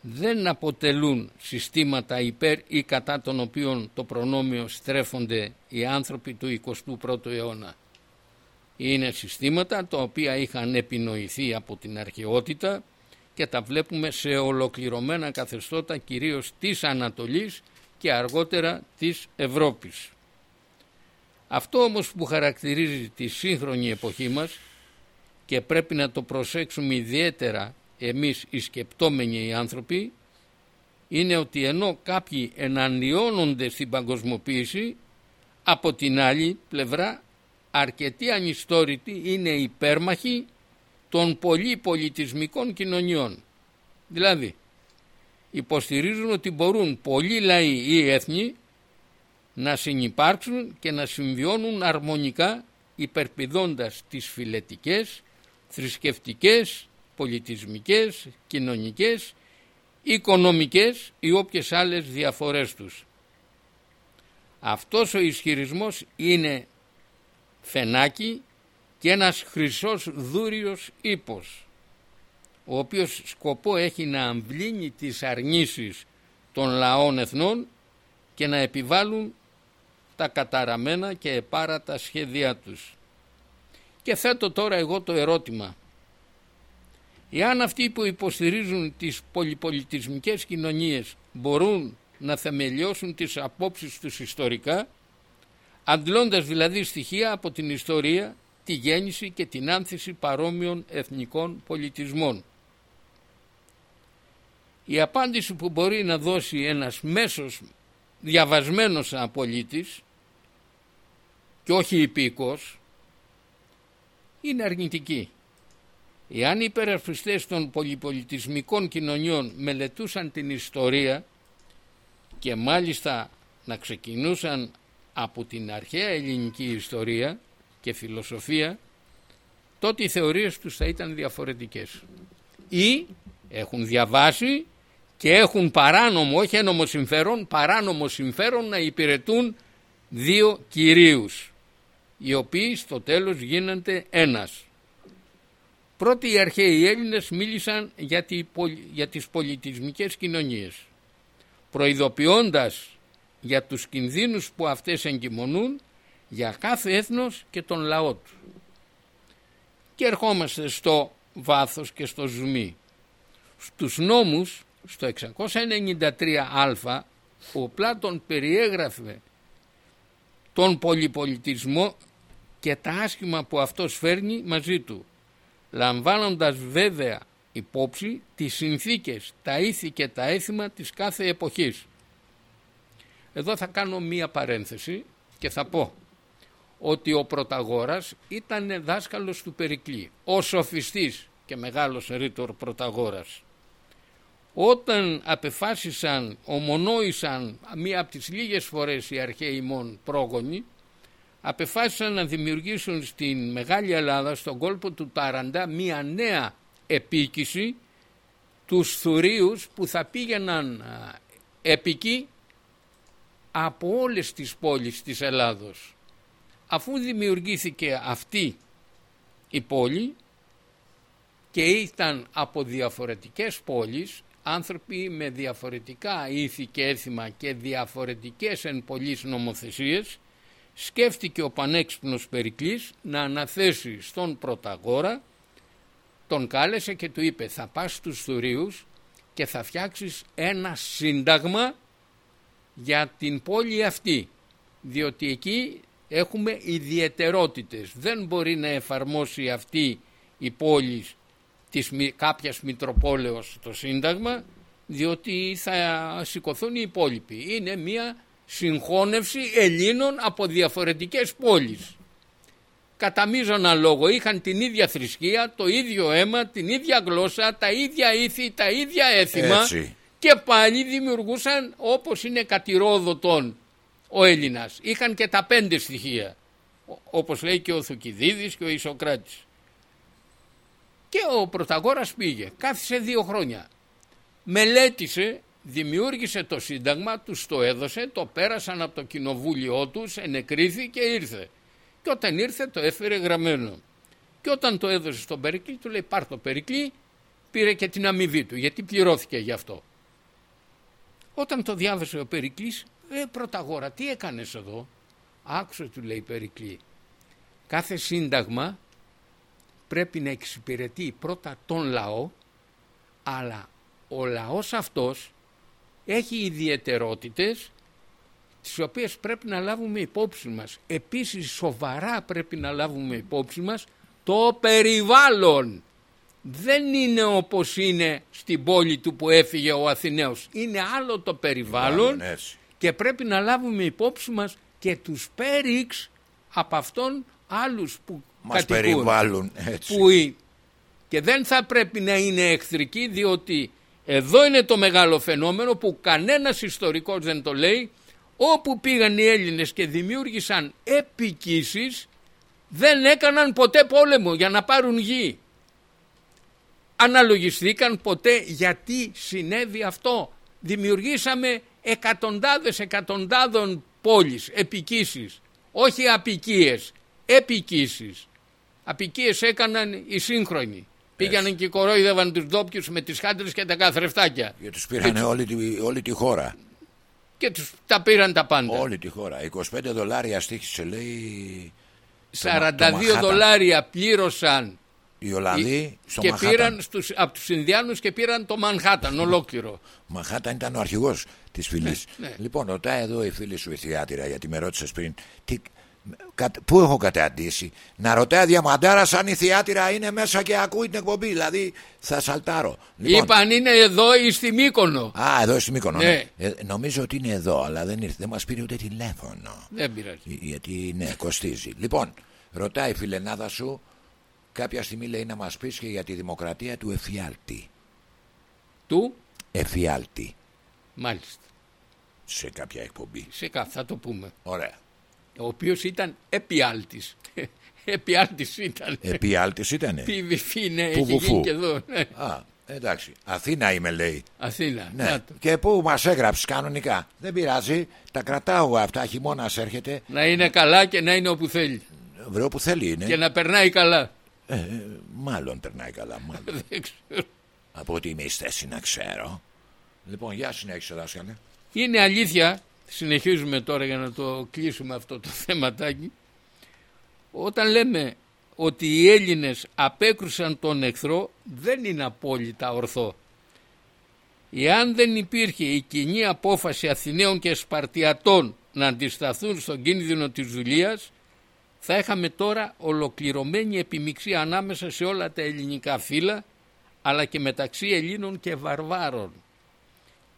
Δεν αποτελούν συστήματα υπέρ ή κατά των οποίων το προνόμιο στρέφονται οι άνθρωποι του 21ου αιώνα. Είναι συστήματα τα οποία είχαν επινοηθεί από την αρχαιότητα και τα βλέπουμε σε ολοκληρωμένα καθεστώτα κυρίως της Ανατολής και αργότερα της Ευρώπης. Αυτό όμως που χαρακτηρίζει τη σύγχρονη εποχή μας και πρέπει να το προσέξουμε ιδιαίτερα εμείς οι σκεπτόμενοι οι άνθρωποι είναι ότι ενώ κάποιοι εναντιώνονται στην παγκοσμοποίηση από την άλλη πλευρά αρκετοί ανιστόρητοι είναι υπέρμαχοι των πολυπολιτισμικών κοινωνιών. Δηλαδή υποστηρίζουν ότι μπορούν πολλοί λαοί ή έθνη να συνυπάρξουν και να συμβιώνουν αρμονικά υπερπηδώντας τις φιλετικές, θρησκευτικές, πολιτισμικές, κοινωνικές, οικονομικές ή όποιες άλλες διαφορές τους. Αυτός ο ισχυρισμός είναι φενάκι και ένας χρυσός δούριος ύπος, ο οποίος σκοπό έχει να αμβλύνει τις αρνήσεις των λαών εθνών και να επιβάλλουν τα καταραμένα και επάρατα σχέδιά τους. Και θέτω τώρα εγώ το ερώτημα. Εάν αυτοί που υποστηρίζουν τις πολυπολιτισμικές κοινωνίες μπορούν να θεμελιώσουν τις απόψεις τους ιστορικά, αντλώντας δηλαδή στοιχεία από την ιστορία, τη γέννηση και την άνθηση παρόμοιων εθνικών πολιτισμών. Η απάντηση που μπορεί να δώσει ένας μέσος διαβασμένος σαν πολίτης και όχι υπήκος είναι αρνητική. Εάν οι υπερασπιστές των πολυπολιτισμικών κοινωνιών μελετούσαν την ιστορία και μάλιστα να ξεκινούσαν από την αρχαία ελληνική ιστορία και φιλοσοφία τότε οι θεωρίες τους θα ήταν διαφορετικές. Ή έχουν διαβάσει και έχουν παράνομο, όχι ένομο συμφέρον, παράνομο συμφέρον να υπηρετούν δύο κυρίους οι οποίοι στο τέλος γίνονται ένας. Πρώτοι οι αρχαίοι Έλληνες μίλησαν για, τη, για τις πολιτισμικές κοινωνίες, προειδοποιώντας για τους κινδύνους που αυτές εγκυμονούν για κάθε έθνος και τον λαό του. Και ερχόμαστε στο βάθος και στο ζουμί. Στους νόμους, στο 693α, ο Πλάτων περιέγραφε τον πολυπολιτισμό και τα άσχημα που αυτός φέρνει μαζί του, λαμβάνοντας βέβαια υπόψη τις συνθήκες, τα ήθη και τα έθιμα της κάθε εποχής. Εδώ θα κάνω μία παρένθεση και θα πω ότι ο Πρωταγόρας ήταν δάσκαλος του Περικλή, ο σοφιστής και μεγάλος ρήτορ Πρωταγόρας. Όταν απεφάσισαν, ομονόησαν μία από τις λίγες φορές οι αρχαίοι μόν πρόγονοι, απεφάσισαν να δημιουργήσουν στην Μεγάλη Ελλάδα, στον κόλπο του Ταραντά, μία νέα επίκηση τους θουρίους που θα πήγαιναν επικοί από όλες τις πόλεις της Ελλάδος. Αφού δημιουργήθηκε αυτή η πόλη και ήταν από διαφορετικές πόλεις άνθρωποι με διαφορετικά ήθη και έθιμα και διαφορετικές εν πολλής νομοθεσίες σκέφτηκε ο πανέξυπνος Περικλής να αναθέσει στον Πρωταγόρα, τον κάλεσε και του είπε θα πας στους Θουρίους και θα φτιάξεις ένα σύνταγμα για την πόλη αυτή διότι εκεί έχουμε ιδιαιτερότητες δεν μπορεί να εφαρμόσει αυτή η πόλη της κάποιας Μητροπόλεως το Σύνταγμα διότι θα σηκωθούν οι υπόλοιποι. Είναι μια συγχώνευση Ελλήνων από διαφορετικές πόλεις. Κατά μείζωνα λόγο είχαν την ίδια θρησκεία, το ίδιο αίμα, την ίδια γλώσσα, τα ίδια ήθη, τα ίδια έθιμα και πάλι δημιουργούσαν όπως είναι κατηρόδοτον ο Έλληνας. Είχαν και τα πέντε στοιχεία όπως λέει και ο Θουκυδίδης και ο Ισοκράτης. Και ο Πρωταγόρας πήγε, κάθισε δύο χρόνια. Μελέτησε, δημιούργησε το σύνταγμα, τους το έδωσε, το πέρασαν από το κοινοβούλιο τους, ενεκρίθη και ήρθε. Και όταν ήρθε το έφερε γραμμένο. Και όταν το έδωσε στον Περικλή του λέει πάρ το Περικλή, πήρε και την αμοιβή του γιατί πληρώθηκε γι' αυτό. Όταν το διάβασε ο Περικλής, ε Πρωταγόρα τι έκανες εδώ; Άκουσε του λέει Περικλή. Κάθε σύνταγμα πρέπει να εξυπηρετεί πρώτα τον λαό αλλά ο λαός αυτός έχει ιδιαιτερότητες τις οποίες πρέπει να λάβουμε υπόψη μας. Επίσης σοβαρά πρέπει να λάβουμε υπόψη μας το περιβάλλον. Δεν είναι όπως είναι στην πόλη του που έφυγε ο Αθηναίος. Είναι άλλο το περιβάλλον και πρέπει να λάβουμε υπόψη μας και τους πέριξ από αυτόν άλλους που μας περιβάλλουν έτσι. Που, και δεν θα πρέπει να είναι εχθρικοί διότι εδώ είναι το μεγάλο φαινόμενο που κανένας ιστορικός δεν το λέει όπου πήγαν οι Έλληνες και δημιούργησαν επικίσεις δεν έκαναν ποτέ πόλεμο για να πάρουν γη. Αναλογιστήκαν ποτέ γιατί συνέβη αυτό. Δημιουργήσαμε εκατοντάδες εκατοντάδων πόλεις, επικίσεις, όχι απικίες, επικίσεις. Απικίες έκαναν οι σύγχρονοι. Πήγαιναν και κορόιδευαν τους ντόπιους με τις χάντρες και τα καθρεφτάκια. Και τους πήραν όλη, τη, όλη τη χώρα. Και τους τα πήραν τα πάντα. Όλη τη χώρα. 25 δολάρια στήχησε λέει... 42 δολάρια πλήρωσαν οι Ολλανδοί στο και πήραν στους, από τους Ινδιάνους και πήραν το Μανχάταν ολόκληρο. Μανχάταν ήταν ο αρχηγός της φυλής. Ναι, ναι. Λοιπόν, ρωτάει εδώ η φίλη σου η Θιάτηρα γιατί με ρώτησες πριν. Τι, Πού έχω καταντήσει; Να ρωτάει διαμαντάρα αν η θεάτηρα είναι μέσα και ακούει την εκπομπή. Δηλαδή θα σαλτάρω. Λοιπόν, Είπαν είναι εδώ ή στη Μύκονο. Α, εδώ στη Μύκονο. Ναι. ναι. Ε, νομίζω ότι είναι εδώ, αλλά δεν, ήρθε, δεν μας πήρε ούτε τηλέφωνο. Δεν πειράζει. Γιατί ναι, κοστίζει. Λοιπόν, ρωτάει η φιλενάδα σου, κάποια στιγμή λέει να μας πεις και για τη δημοκρατία του Εφιάλτη. Του; Εφιάλτη. Μάλιστα. Σε κάποια εκπομπή. Σε κάποια, θα το πούμε. Ωραία ο οποίος ήταν επιάλτης. επιάλτης ήταν. Επιάλτης ήτανε. PVF, ναι, έχει γίνει και εδώ. Ναι. Α, εντάξει. Αθήνα είμαι λέει. Αθήνα. Ναι. Και πού μας έγραψες κανονικά. Δεν πειράζει. Τα κρατάω αυτά. Χειμώνας έρχεται. Να είναι καλά και να είναι όπου θέλει. Βρε όπου θέλει είναι. Και να περνάει καλά. Ε, μάλλον περνάει καλά. Μάλλον. Δεν ξέρω. Από ότι είμαι θέση να ξέρω. Λοιπόν, γεια συνέχισε δάσκαλε. Είναι αλήθεια συνεχίζουμε τώρα για να το κλείσουμε αυτό το θέματάκι όταν λέμε ότι οι Έλληνες απέκρουσαν τον εχθρό δεν είναι απόλυτα ορθό. Εάν δεν υπήρχε η κοινή απόφαση Αθηναίων και Σπαρτιατών να αντισταθούν στον κίνδυνο της δουλείας θα είχαμε τώρα ολοκληρωμένη επιμειξία ανάμεσα σε όλα τα ελληνικά φύλλα αλλά και μεταξύ Ελλήνων και Βαρβάρων.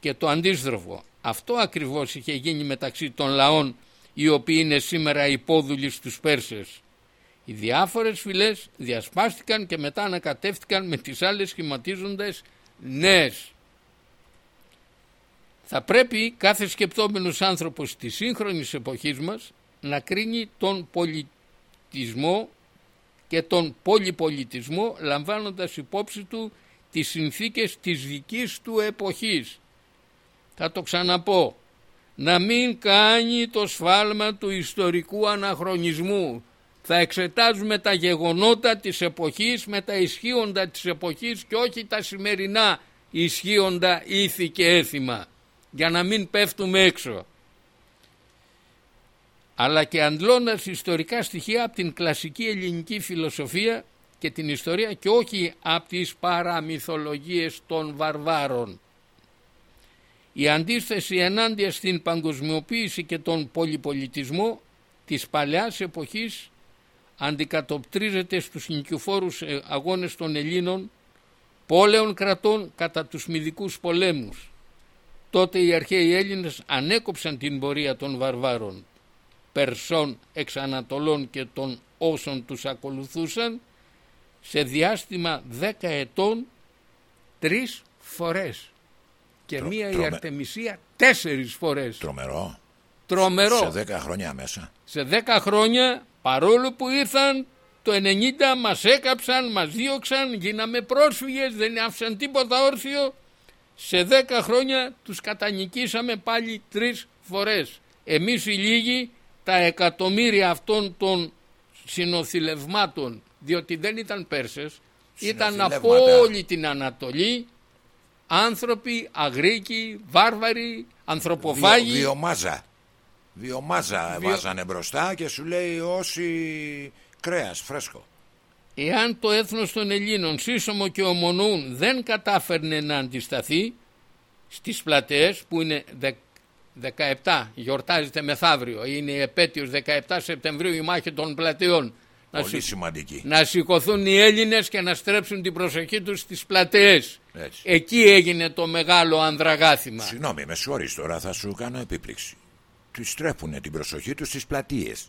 Και το αντίστροφο, αυτό ακριβώς είχε γίνει μεταξύ των λαών οι οποίοι είναι σήμερα υπόδουλοι στους Πέρσες. Οι διάφορες φυλές διασπάστηκαν και μετά ανακατεύτηκαν με τις άλλες σχηματίζοντας νέες. Θα πρέπει κάθε σκεπτόμενος άνθρωπος της σύγχρονης εποχής μας να κρίνει τον πολιτισμό και τον πολυπολιτισμό λαμβάνοντας υπόψη του τις συνθήκες της δικής του εποχής θα το ξαναπώ, να μην κάνει το σφάλμα του ιστορικού αναχρονισμού. Θα εξετάζουμε τα γεγονότα της εποχής με τα ισχύοντα της εποχής και όχι τα σημερινά ισχύοντα ήθη και έθιμα για να μην πέφτουμε έξω. αλλά και αντλώντας ιστορικά στοιχεία από την κλασική ελληνική φιλοσοφία και την ιστορία και όχι από τις παραμυθολογίες των βαρβάρων. Η αντίθεση ενάντια στην παγκοσμιοποίηση και τον πολυπολιτισμό της παλαιάς εποχής αντικατοπτρίζεται στους νικηφόρους ε, αγώνες των Ελλήνων πόλεων κρατών κατά τους μυδικούς πολέμους. Τότε οι αρχαίοι Έλληνες ανέκοψαν την πορεία των βαρβάρων, Περσών εξ Ανατολών και των όσων τους ακολουθούσαν σε διάστημα δέκα ετών τρεις φορές και μία η Αρτεμισία τέσσερις φορές. Τρομερό. Τρομερό. Σε δέκα χρόνια μέσα. Σε δέκα χρόνια παρόλο που ήρθαν το 90 μας έκαψαν, μας δίωξαν, γίναμε πρόσφυγες, δεν άφησαν τίποτα όρθιο. Σε δέκα χρόνια τους κατανικήσαμε πάλι τρεις φορές. Εμείς οι λίγοι τα εκατομμύρια αυτών των συνοθηλευμάτων διότι δεν ήταν Πέρσες, ήταν από όλη την Ανατολή άνθρωποι, αγρίκοι, βάρβαροι, ανθρωποφάγοι. Βιο, βιομάζα. Βιομάζα Βιο... βάζανε μπροστά και σου λέει όσοι κρέας φρέσκο. Εάν το έθνος των Ελλήνων σύσσωμο και ομονούν δεν κατάφερνε να αντισταθεί στις πλατείες που είναι 17 γιορτάζεται μεθαύριο είναι η επέτειος 17 Σεπτεμβρίου η μάχη των πλατεών να Πολύ σημαντική. Να σηκωθούν οι Έλληνες και να στρέψουν την προσοχή τους στις πλατείες. Εκεί έγινε το μεγάλο ανδραγάθημα. Συγγνώμη, με συγχωρείς τώρα θα σου κάνω επίπληξη. Τους στρέφουν την προσοχή τους στις πλατείες.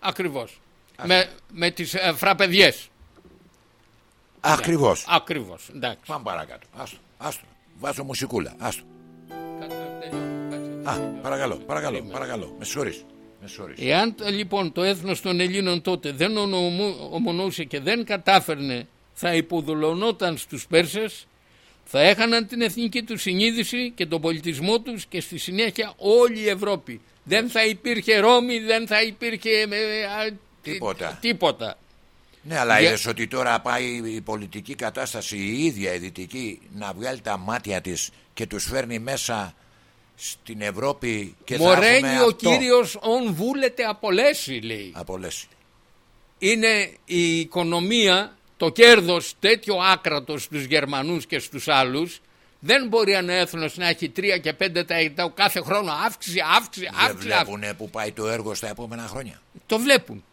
Ακριβώς. Με, με τις ε, φραπεδιές. Ακριβώς. Ναι, ακριβώς. Εντάξει. Πάμε παρακάτω. Άστο. Άστο. Βάζω μουσικούλα. Άστο. Α, παρακαλώ, παρακαλώ, παρακαλώ. Με συγχωρείς. Εάν λοιπόν το έθνος των Ελλήνων τότε δεν ομονούσε και δεν κατάφερνε θα υποδουλωνόταν στους Πέρσες θα έχαναν την εθνική του συνείδηση και τον πολιτισμό τους και στη συνέχεια όλη η Ευρώπη. Δεν θα υπήρχε Ρώμη, δεν θα υπήρχε ε, τίποτα. τίποτα. Ναι, αλλά Για... ότι τώρα πάει η πολιτική κατάσταση η ίδια η δυτική να βγάλει τα μάτια της και τους φέρνει μέσα στην Ευρώπη και Μορέλει θα ο αυτό. κύριος ον βούλετε απολέσει λέει. Απολέσει. Είναι η οικονομία, το κέρδος τέτοιο άκρατος στους Γερμανούς και στους άλλους δεν μπορεί ένα έθνος να έχει 3 και 5 κάθε χρόνο αύξηση, αύξηση, αύξηση. Δεν βλέπουν που πάει το έργο στα επόμενα χρόνια. Το βλέπουν.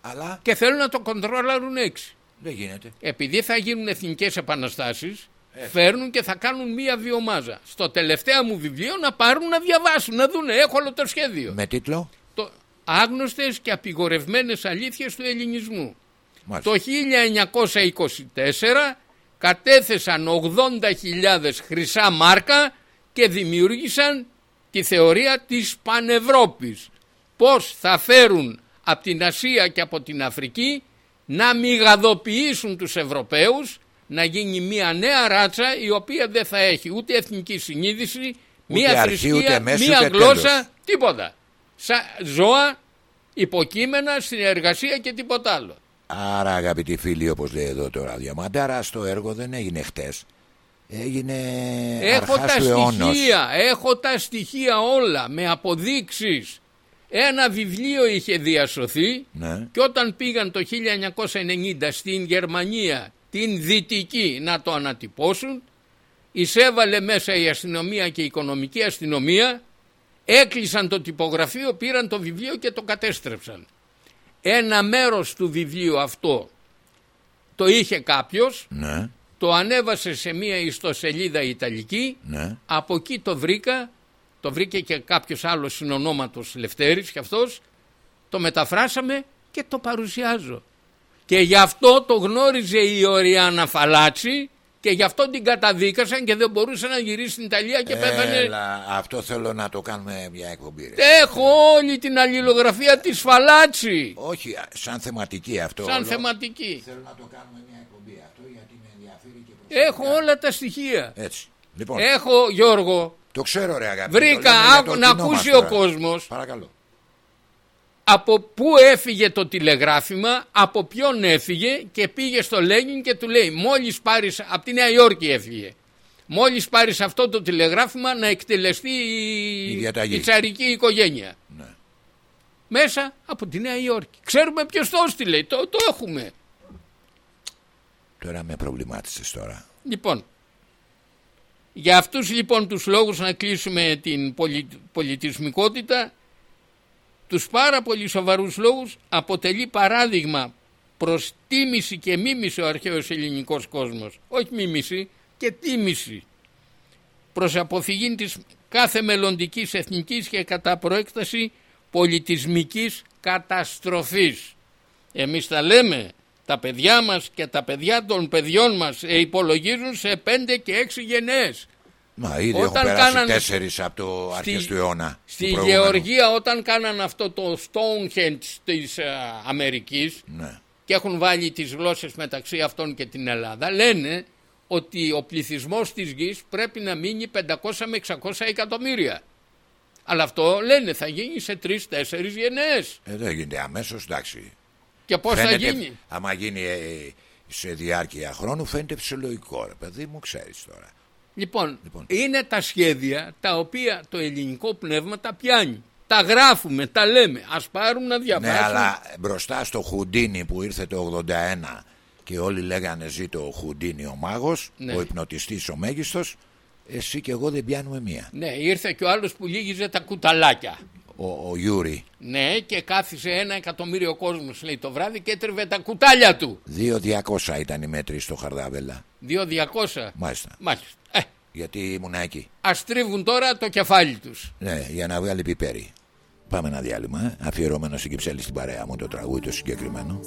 Αλλά... Και θέλουν να το κοντρόλαρουν έξι. Δεν γίνεται. Επειδή θα γίνουν εθνικές επαναστάσεις Φέρνουν και θα κάνουν μία βιομάζα. Στο τελευταίο μου βιβλίο να πάρουν να διαβάσουν, να δουν. Έχω όλο το σχέδιο. Με τίτλο; Το άγνωστες και απειγορευμένες αλήθειες του ελληνισμού. Το 1924 κατέθεσαν 80.000 χρυσά μάρκα και δημιούργησαν τη θεωρία της Πανευρώπης. Πώς θα φέρουν από την Ασία και από την Αφρική να μηγαδοποιήσουν τους Ευρωπαίους να γίνει μια νέα ράτσα η οποία δεν θα έχει ούτε εθνική συνείδηση, μια θρησκεία, μια γλώσσα, τίποτα. Σα, ζώα, υποκείμενα, συνεργασία και τίποτα άλλο. Άρα αγαπητοί φίλοι όπως λέει εδώ τώρα Διαμαντάρα στο έργο δεν έγινε χτες Έγινε έχω τα στοιχεία, Έχω τα στοιχεία όλα με αποδείξεις ένα βιβλίο είχε διασωθεί ναι. και όταν πήγαν το 1990 στην Γερμανία την δυτική να το ανατυπώσουν εισέβαλε μέσα η αστυνομία και η οικονομική αστυνομία έκλεισαν το τυπογραφείο, πήραν το βιβλίο και το κατέστρεψαν. Ένα μέρος του βιβλίου αυτό το είχε κάποιος, ναι. το ανέβασε σε μία ιστοσελίδα ιταλική, ναι. από εκεί το βρήκα, το βρήκε και κάποιος άλλος συνονόματος Λευτέρης και αυτός, το μεταφράσαμε και το παρουσιάζω. Και γι' αυτό το γνώριζε η Οριάννα Φαλάτσι και γι' αυτό την καταδίκασαν και δεν μπορούσε να γυρίσει στην Ιταλία και πέθανε. Έλα, αυτό θέλω να το κάνουμε μια εκπομπή. Έχω όλη την αλληλογραφία της Φαλάτσι. Όχι, σαν θεματική αυτό. Σαν όλο. θεματική. Θέλω να το κάνουμε μια εκπομπή αυτό γιατί με ενδιαφέρει και προσωπικά. Έχω όλα τα στοιχεία. Έτσι. Λοιπόν. Έχω Γιώργο. Το ξέρω ρε αγάπη. Βρήκα να ακούσει ο κόσμος. Παρακαλώ από πού έφυγε το τηλεγράφημα, από ποιον έφυγε και πήγε στο Λέγιν και του λέει μόλις πάρεις, από τη Νέα Υόρκη έφυγε, μόλις πάρεις αυτό το τηλεγράφημα να εκτελεστεί η, η, η τσαρική οικογένεια. Ναι. μέσα από τη Νέα Υόρκη. Ξέρουμε ποιος το έστειλε, το, το έχουμε. Τώρα με προβλημάτισες τώρα. Λοιπόν, για αυτούς λοιπόν τους λόγους να κλείσουμε την πολιτισμικότητα, τους πάρα πολύ σοβαρούς λόγους αποτελεί παράδειγμα προς τίμηση και μίμηση ο αρχαίος ελληνικός κόσμος. Όχι μίμηση και τίμηση. Προς αποφυγή της κάθε μελλοντικής εθνικής και κατά προέκταση πολιτισμικής καταστροφής. Εμείς τα λέμε, τα παιδιά μας και τα παιδιά των παιδιών μας υπολογίζουν σε 5 και 6 γενναίες. Μα ήδη όταν έχουν περάσει κάναν... τέσσερις από το αρχές του αιώνα. Στη Γεωργία όταν κάναν αυτό το Stonehenge της uh, Αμερικής ναι. και έχουν βάλει τις γλώσσες μεταξύ αυτών και την Ελλάδα λένε ότι ο πληθυσμός της γης πρέπει να μείνει 500 με 600 εκατομμύρια. Αλλά αυτό λένε θα γίνει σε 3-4 γενναίες. Ε, δεν γίνεται αμέσως εντάξει. Και πώς θα γίνει; Άμα γίνει ε, σε διάρκεια χρόνου φαίνεται φυσιολογικό ρε παιδί μου ξέρεις τώρα. Λοιπόν, λοιπόν, είναι τα σχέδια τα οποία το ελληνικό πνεύμα τα πιάνει. Τα γράφουμε, τα λέμε. Ας πάρουν να διαβάσουν. Ναι, αλλά μπροστά στο Χουντίνι που ήρθε το 81 και όλοι λέγανε ζήτω ο Χουντίνι ο μάγος, ναι. ο υπνοτιστής ο μέγιστος, εσύ και εγώ δεν πιάνουμε μία. Ναι, ήρθε και ο άλλος που λύγιζε τα κουταλάκια. Ο, ο Γιούρι. Ναι, και κάθισε ένα εκατομμύριο κόσμος, λέει το βράδυ και έτριβε τα κουτάλια του. 2.200 ήταν η μέτρη στον Χαρδαβέλλα. 2.200. Μάλιστα. Μάλιστα. Γιατί ήμουν εκεί. Ας τρίβουν τώρα το κεφάλι τους. Ναι, για να βγάλει πιπέρι. Πάμε ένα διάλειμμα. Ε. Αφιερωμένο στην Κυψέλη στην παρέα μου το τραγούδι το συγκεκριμένο.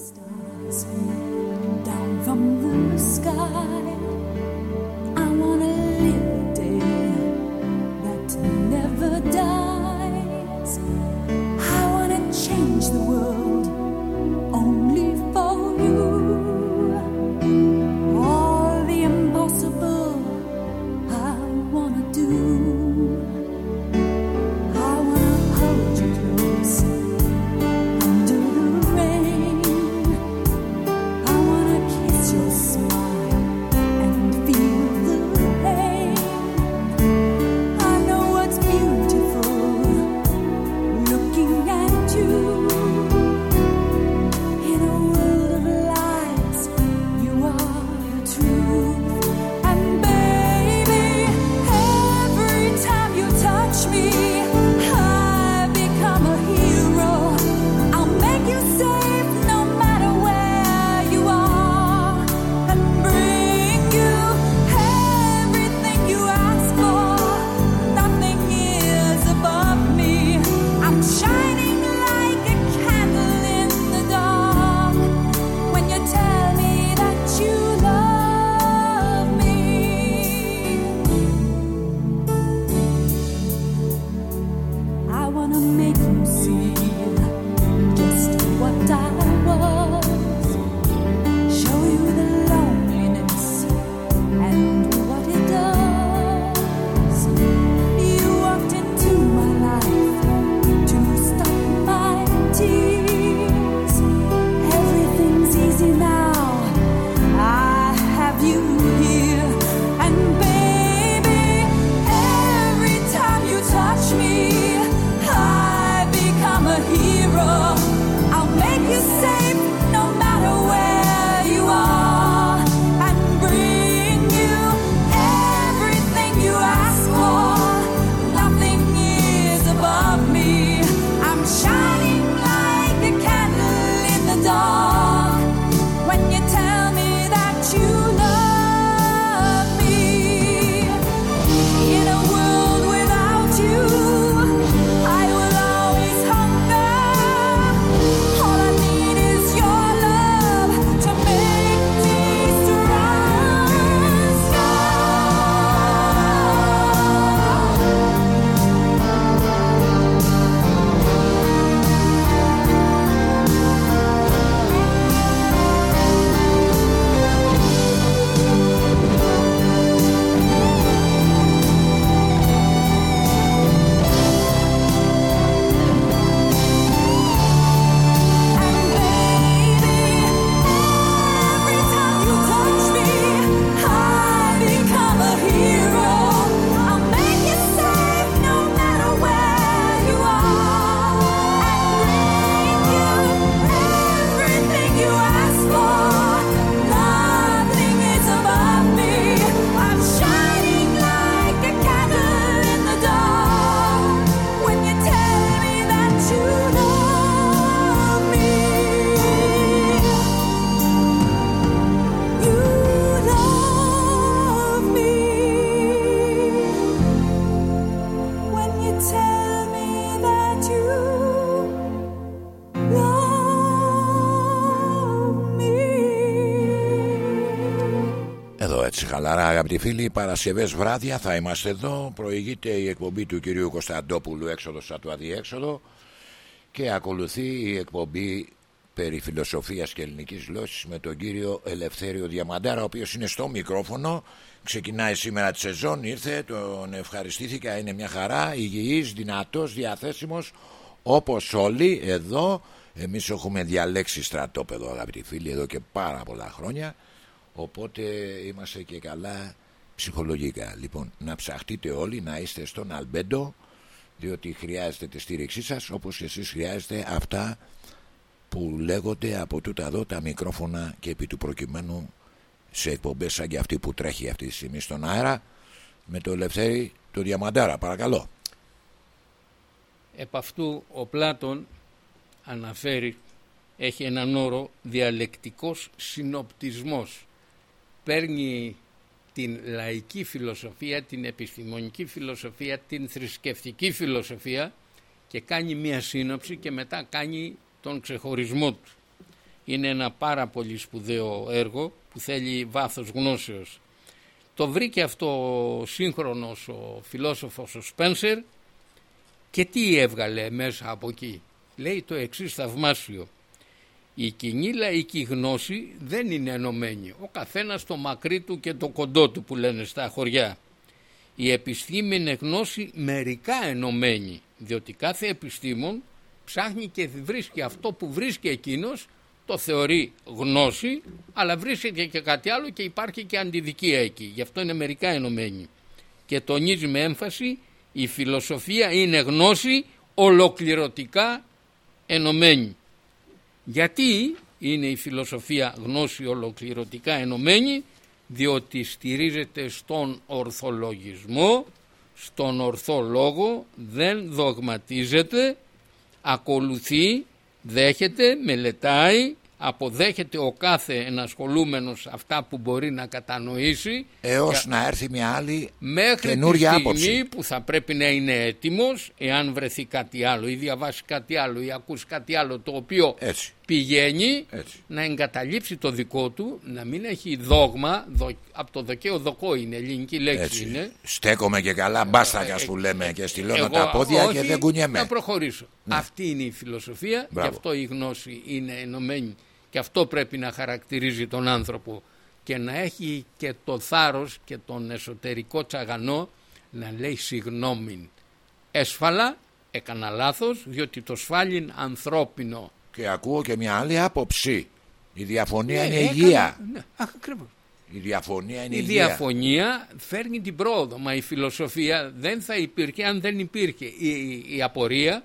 Φίλοι, Παρασκευές βράδια θα είμαστε εδώ. Προηγείται η εκπομπή του κυρίου Κωνσταντόπουλου έξοδος από το αδιέξοδο. Και ακολουθεί η εκπομπή περί φιλοσοφίας και ελληνικής γλώσσης με τον κύριο Ελευθέριο Διαμαντάρα ο οποίος είναι στο μικρόφωνο. Ξεκινάει σήμερα τη σεζόν ήρθε, τον ευχαριστήθηκα είναι μια χαρά υγιής, δυνατός, διαθέσιμος όπως όλοι εδώ. Εμείς έχουμε διαλέξει στρατόπεδο αγαπητοί φίλοι εδώ και πάρα πολλά χρόνια. Οπότε είμαστε και καλά ψυχολογικά. Λοιπόν να ψαχτείτε όλοι να είστε στον Αλμπέντο διότι χρειάζεται τη στήριξή σας όπως και εσείς χρειάζεται αυτά που λέγονται από τούτα εδώ τα μικρόφωνα και επί του προκειμένου σε εκπομπές σαν και αυτή που τρέχει αυτή τη στιγμή στον αέρα με το Ελευθέρη του Διαμαντάρα. Παρακαλώ. Επ' αυτού ο Πλάτων αναφέρει έχει έναν όρο διαλεκτικός συνοπτισμός. Παίρνει την λαϊκή φιλοσοφία, την επιστημονική φιλοσοφία, την θρησκευτική φιλοσοφία και κάνει μία σύνοψη και μετά κάνει τον ξεχωρισμό του. Είναι ένα πάρα πολύ σπουδαίο έργο που θέλει βάθος γνώσεως. Το βρήκε αυτό ο σύγχρονος ο φιλόσοφος ο Σπένσερ και τι έβγαλε μέσα από εκεί. Λέει το εξής θαυμάσιο. Η κοινή λαϊκή γνώση δεν είναι ενωμένη. Ο καθένας το μακρύ του και το κοντό του που λένε στα χωριά. Η επιστήμη είναι γνώση μερικά ενωμένη, διότι κάθε επιστήμον ψάχνει και βρίσκει αυτό που βρίσκει εκείνος, το θεωρεί γνώση, αλλά βρίσκεται και κάτι άλλο και υπάρχει και αντιδικία εκεί. Γι' αυτό είναι μερικά ενωμένη. Και τονίζει με έμφαση η φιλοσοφία είναι γνώση ολοκληρωτικά ενωμένη. Γιατί είναι η φιλοσοφία γνώση ολοκληρωτικά ενωμένη διότι στηρίζεται στον ορθολογισμό, στον ορθό λόγο, δεν δογματίζεται, ακολουθεί, δέχεται, μελετάει αποδέχεται ο κάθε ενασχολούμενος αυτά που μπορεί να κατανοήσει έως να έρθει μια άλλη μέχρι καινούρια τη στιγμή που θα πρέπει να είναι έτοιμος εάν βρεθεί κάτι άλλο ή διαβάσεις κάτι άλλο ή ακούσει κάτι άλλο το οποίο Έτσι. Πηγαίνει Έτσι. να εγκαταλείψει το δικό του να μην έχει δόγμα δο, από το δοκαίο δοκό είναι ελληνική λέξη Έτσι. είναι στέκομαι και καλά μπάστακας ε, που λέμε και στυλώνω εγώ, τα πόδια όχι, και δεν κουνιέμαι να προχωρήσω Ναι. αυτή είναι η φιλοσοφία Μπράβο. γι' αυτό η γνώση είναι ενωμένη και αυτό πρέπει να χαρακτηρίζει τον άνθρωπο και να έχει και το θάρρος και τον εσωτερικό τσαγανό να λέει συγγνώμη. Έσφαλα, έκανα λάθος, διότι το σφάλιν ανθρώπινο. Και ακούω και μια άλλη άποψη η διαφωνία είναι Ε, έκανα- υγεία Ναι, ακριβώς. η διαφωνία είναι Η υγεία διαφωνία φέρνει την πρόοδο, μα η φιλοσοφία δεν θα υπήρχε αν δεν υπήρχε η, η, η απορία,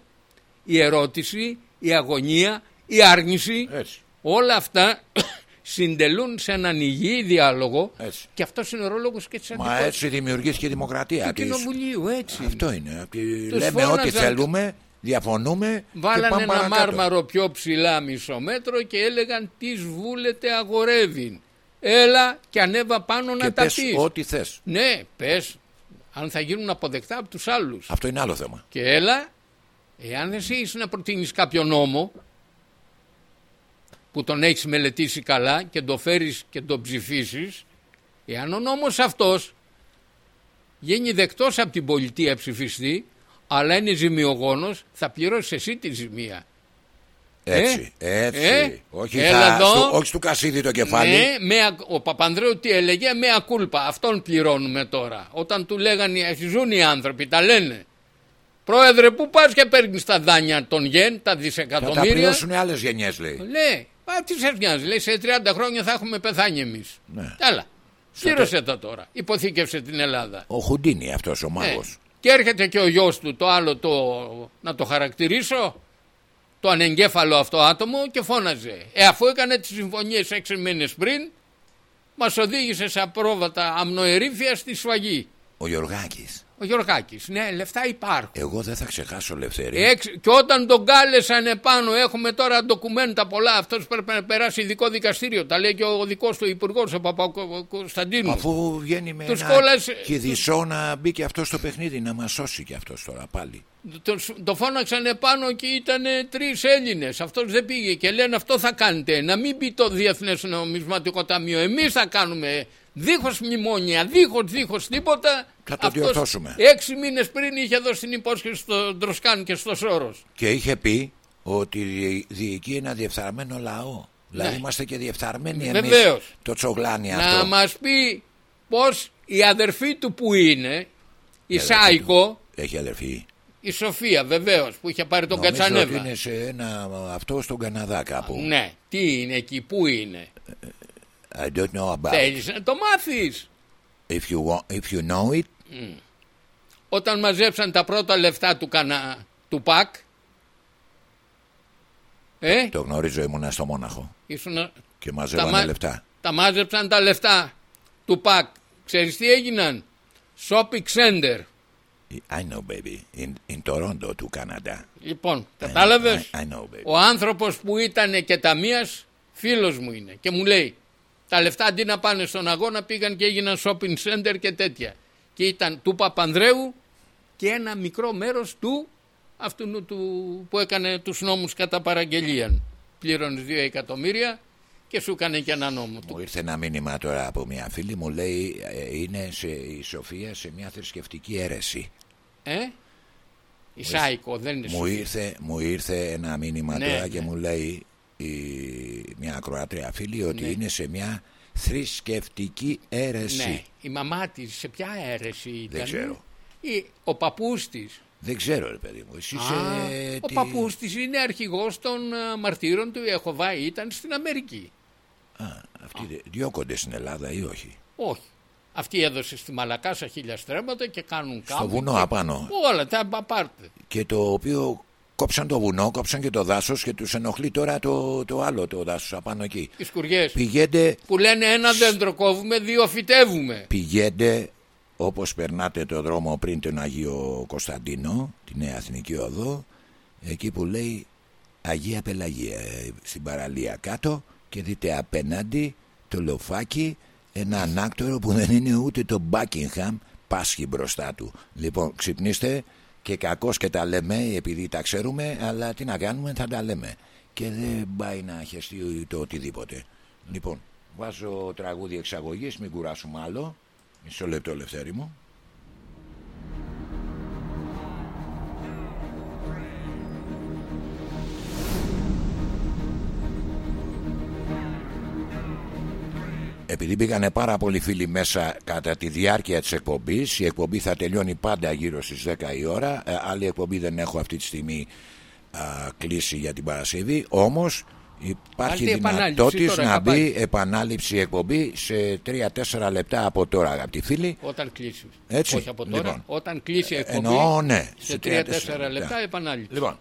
η ερώτηση, η αγωνία, η άρνηση. Έτσι. Όλα αυτά συντελούν σε έναν υγιή διάλογο Έτσι. και αυτός είναι ο ρόλογος και της Μα αντιπολίτευσης έτσι δημιουργείς και δημοκρατία του της. Κοινοβουλίου, έτσι. Αυτό είναι. Τους Λέμε ό,τι φώναζαν- θέλουμε, διαφωνούμε και Βάλανε πάμε ένα παρακάτω. μάρμαρο πιο ψηλά μισό μέτρο και έλεγαν τις βούλετε αγορεύει. Έλα και ανέβα πάνω Και να τα πες πεις. ό,τι θες. Ναι, πες, αν θα γίνουν αποδεκτά από τους άλλους. Αυτό είναι άλλο θέμα. Και έλα, εάν εσύ είσαι να προτείνεις κάποιο νόμο που τον έχεις μελετήσει καλά και το φέρεις και τον ψηφίσεις, εάν ο νόμος αυτός γίνει δεκτός από την πολιτεία ψηφιστή, αλλά είναι ζημιογόνος, θα πληρώσεις εσύ τη ζημία. Έτσι, έτσι. Ε, όχι, έλα θα, εδώ. στο, όχι στο κασίδι το κεφάλι. Ναι, με, ο Παπανδρέου τι έλεγε, με ακούλπα. Αυτόν πληρώνουμε τώρα. Όταν του λέγανε, ζουν οι άνθρωποι, τα λένε. Πρόεδρε, πού πας και παίρνεις τα δάνεια των γεν, τα θα τα δισεκατομμύρια; πληρώσουν οι άλλες γενιές λέει. Λέει, α, τι σας νοιάζει, λέει, σε 30 χρόνια θα έχουμε πεθάνει εμείς. Ναι. Έλα, πλήρωσε τα τώρα. Υποθήκευσε την Ελλάδα. Ο Χουντίνι αυτός ο Ναι. μάγος. Και έρχεται και ο γιος του, το άλλο το, να το χαρακτηρίσω, το ανεγκέφαλο αυτό άτομο και φώναζε. Ε, αφού έκανε τις συμφωνίες έξι μήνες πριν, μας οδήγησε σε απρόβατα αμνοερήφια στη σφαγή. Ο Γιωργάκης. Ο Γιωργάκης, ναι, λεφτά υπάρχουν. Εγώ δεν θα ξεχάσω Λευθέρη. Έξι, και όταν τον κάλεσαν επάνω, έχουμε τώρα ντοκουμέντα πολλά. Αυτός πρέπει να περάσει ειδικό δικαστήριο. Τα λέει και ο δικός του υπουργός, ο Παπα-Κωνσταντίνου. Αφού βγαίνει με Τους ένα κόλλασε- κηδισό να μπει και αυτός στο παιχνίδι να μας σώσει και αυτός τώρα πάλι. Το, το φώναξαν επάνω και ήταν τρεις Έλληνες. Αυτός δεν πήγε και λένε αυτό θα κάνετε. Να μην μπει το Διεθνές Νομισματικό Ταμείο. Εμείς θα κάνουμε δίχως μνημόνια, δίχως, δίχως τίποτα. Θα το διορθώσουμε. Έξι μήνες πριν είχε δώσει την υπόσχεση στο Ντροσκάν και στο Σόρος. Και είχε πει ότι διοικεί ένα διεφθαρμένο λαό. Δηλαδή ναι. είμαστε και διεφθαρμένοι εμείς το τσογλάνι αυτό. Να μας πει πως η αδερφή του που είναι, η, Σάικο. Έχει αδερφή. Η Σοφία βεβαίως που είχε πάρει τον Νομίζω Κατσανέβα. Ότι είναι σε ένα αυτό στον Καναδά κάπου. Ναι, τι είναι εκεί, πού είναι; I don't know about. Θέλεις να το μάθεις. If you, want, if you know it. Mm. Όταν μαζέψαν τα πρώτα λεφτά του, κανα... του ΠΑΚ. Ε; Το γνωρίζω, ήμουνα στο Μόναχο. Ήσουνα... Και μαζεύανε τα λεφτά. Τα μάζεψαν τα λεφτά του ΠΑΚ. Ξέρεις τι έγιναν; Shopping center. I know baby. In, in Toronto του Καναδά. Λοιπόν, κατάλαβες; Ο άνθρωπος που ήταν και ταμείας φίλος μου είναι και μου λέει τα λεφτά αντί να πάνε στον αγώνα πήγαν και έγιναν shopping center και τέτοια. Και ήταν του Παπανδρέου και ένα μικρό μέρος του αυτού του, που έκανε τους νόμους κατά παραγγελία. Πλήρωνε 2 εκατομμύρια και σου έκανε και ένα νόμο του. Μου ήρθε ένα μήνυμα τώρα από μια φίλη μου λέει ε, είναι σε, η Σοφία σε μια θρησκευτική αίρεση. Ε; Η Σάικο δεν είναι μου ήρθε, μου ήρθε ένα μήνυμα ναι, τώρα και ναι. μου λέει η, μια ακροάτρια φίλη ότι ναι. είναι σε μια θρησκευτική αίρεση. Ναι, η μαμά της σε ποια αίρεση ήταν; Δεν ξέρω. Ή ο παππούς της. Δεν ξέρω, ρε παιδί μου. Εσύ ο τι... παππούς της είναι αρχηγός των ε, μαρτύρων του Ιεχοβά, ήταν στην Αμερική. Α, αυτοί διώκονται στην Ελλάδα ή όχι; Όχι. Αυτή έδωσε στη Μαλακάσα χίλια στρέμματα και κάνουν κάπου. Στο βουνό απάνω. Όλα τα πάρτε. Και το οποίο κόψαν το βουνό, κόψαν και το δάσος και τους ενοχλεί τώρα το, το άλλο το δάσος απάνω εκεί. Οι σκουριές. Πηγαίνετε. Που λένε ένα δέντρο κόβουμε, δύο φυτεύουμε. Πηγαίνετε όπως περνάτε το δρόμο πριν τον Αγίο Κωνσταντίνο, τη Νέα Εθνική Οδό, εκεί που λέει Αγία Πελαγία, στην παραλία κάτω και δείτε απέναντι το λοφάκι ένα ανάκτορο που δεν είναι ούτε το Buckingham πάσχει μπροστά του. Λοιπόν, ξυπνήστε και κακώς και τα λέμε επειδή τα ξέρουμε, αλλά τι να κάνουμε θα τα λέμε. Και δεν πάει να χεστεί το οτιδήποτε. Λοιπόν, βάζω τραγούδι εξαγωγής, μην κουράσουμε άλλο. Μισό λεπτό, Ελευθέρη μου. Επειδή πήγανε πάρα πολλοί φίλοι μέσα κατά τη διάρκεια της εκπομπής η εκπομπή θα τελειώνει πάντα γύρω στις 10 η ώρα. Ε, άλλη εκπομπή δεν έχω αυτή τη στιγμή α, κλείσει για την Παρασκευή. Όμως υπάρχει δυνατότητα να μπει επανάληψη εκπομπή σε 3-4 λεπτά από τώρα αγαπητοί φίλοι. Όταν κλείσει. Έτσι, όχι από τώρα λοιπόν. όταν κλείσει η εκπομπή Εννοώ, ναι, σε 3-4 λεπτά, λεπτά. επανάληψη. Λοιπόν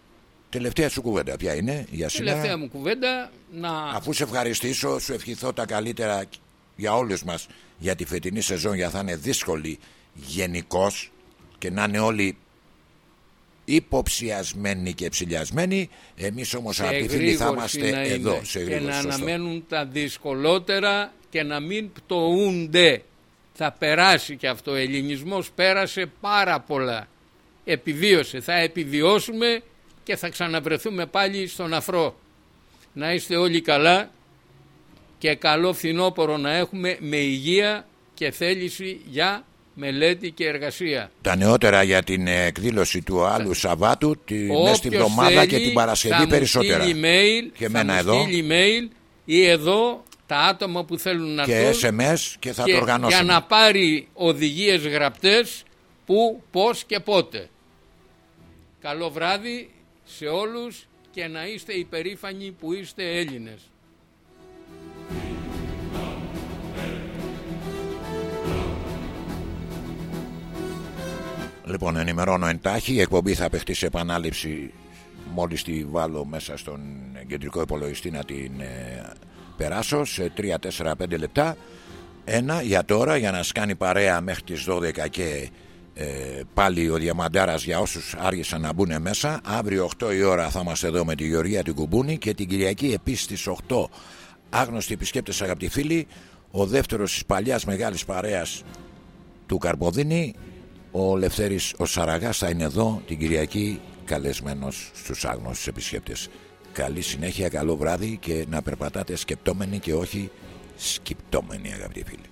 Τελευταία σου κουβέντα, ποια είναι για σήμερα. Τελευταία μου κουβέντα να. Αφού σε ευχαριστήσω, σου ευχηθώ τα καλύτερα για όλους μας για τη φετινή σεζόν για θα είναι δύσκολη γενικώς και να είναι όλοι υποψιασμένοι και ψηλιασμένοι εμείς όμως αγαπητοί φίλοι θα είμαστε εδώ. σε και να αναμένουν τα δυσκολότερα και να μην πτωούνται. Θα περάσει και αυτό. Ο ελληνισμός πέρασε πάρα πολλά. Επιβίωσε. Θα επιβιώσουμε και θα ξαναβρεθούμε πάλι στον αφρό. Να είστε όλοι καλά και καλό φθινόπωρο να έχουμε με υγεία και θέληση για μελέτη και εργασία. Τα νεότερα για την εκδήλωση του άλλου Σαββάτου την στη εβδομάδα και την Παρασκευή περισσότερα. Email, και θα εδώ. στείλει email ή εδώ τα άτομα που θέλουν να και SMS και θα το οργανώσουμε. Για να πάρει οδηγίες γραπτές που, πώς και πότε. Καλό βράδυ σε όλους και να είστε υπερήφανοι που είστε Έλληνες. Λοιπόν, ενημερώνω εντάχει. Η εκπομπή θα παιχτεί σε επανάληψη μόλις τη βάλω μέσα στον κεντρικό υπολογιστή να την ε, περάσω σε 3-4-5 λεπτά. Ένα για τώρα, για να σκάνει παρέα μέχρι τις 12 και ε, πάλι ο Διαμαντάρας για όσους άργησαν να μπουν μέσα. Αύριο 8 η ώρα θα είμαστε εδώ με τη Γεωργία του Κουμπούνη και την Κυριακή επίσης στις 8 άγνωστοι επισκέπτες αγαπητοί φίλοι ο δεύτερος της παλιάς μεγάλης παρέας του Καρποδίνη ο Λευτέρης ο Σαραγάς θα είναι εδώ την Κυριακή καλεσμένος στους άγνωστους επισκέπτες. Καλή συνέχεια, καλό βράδυ και να περπατάτε σκεπτόμενοι και όχι σκεπτόμενοι αγαπητοί φίλοι.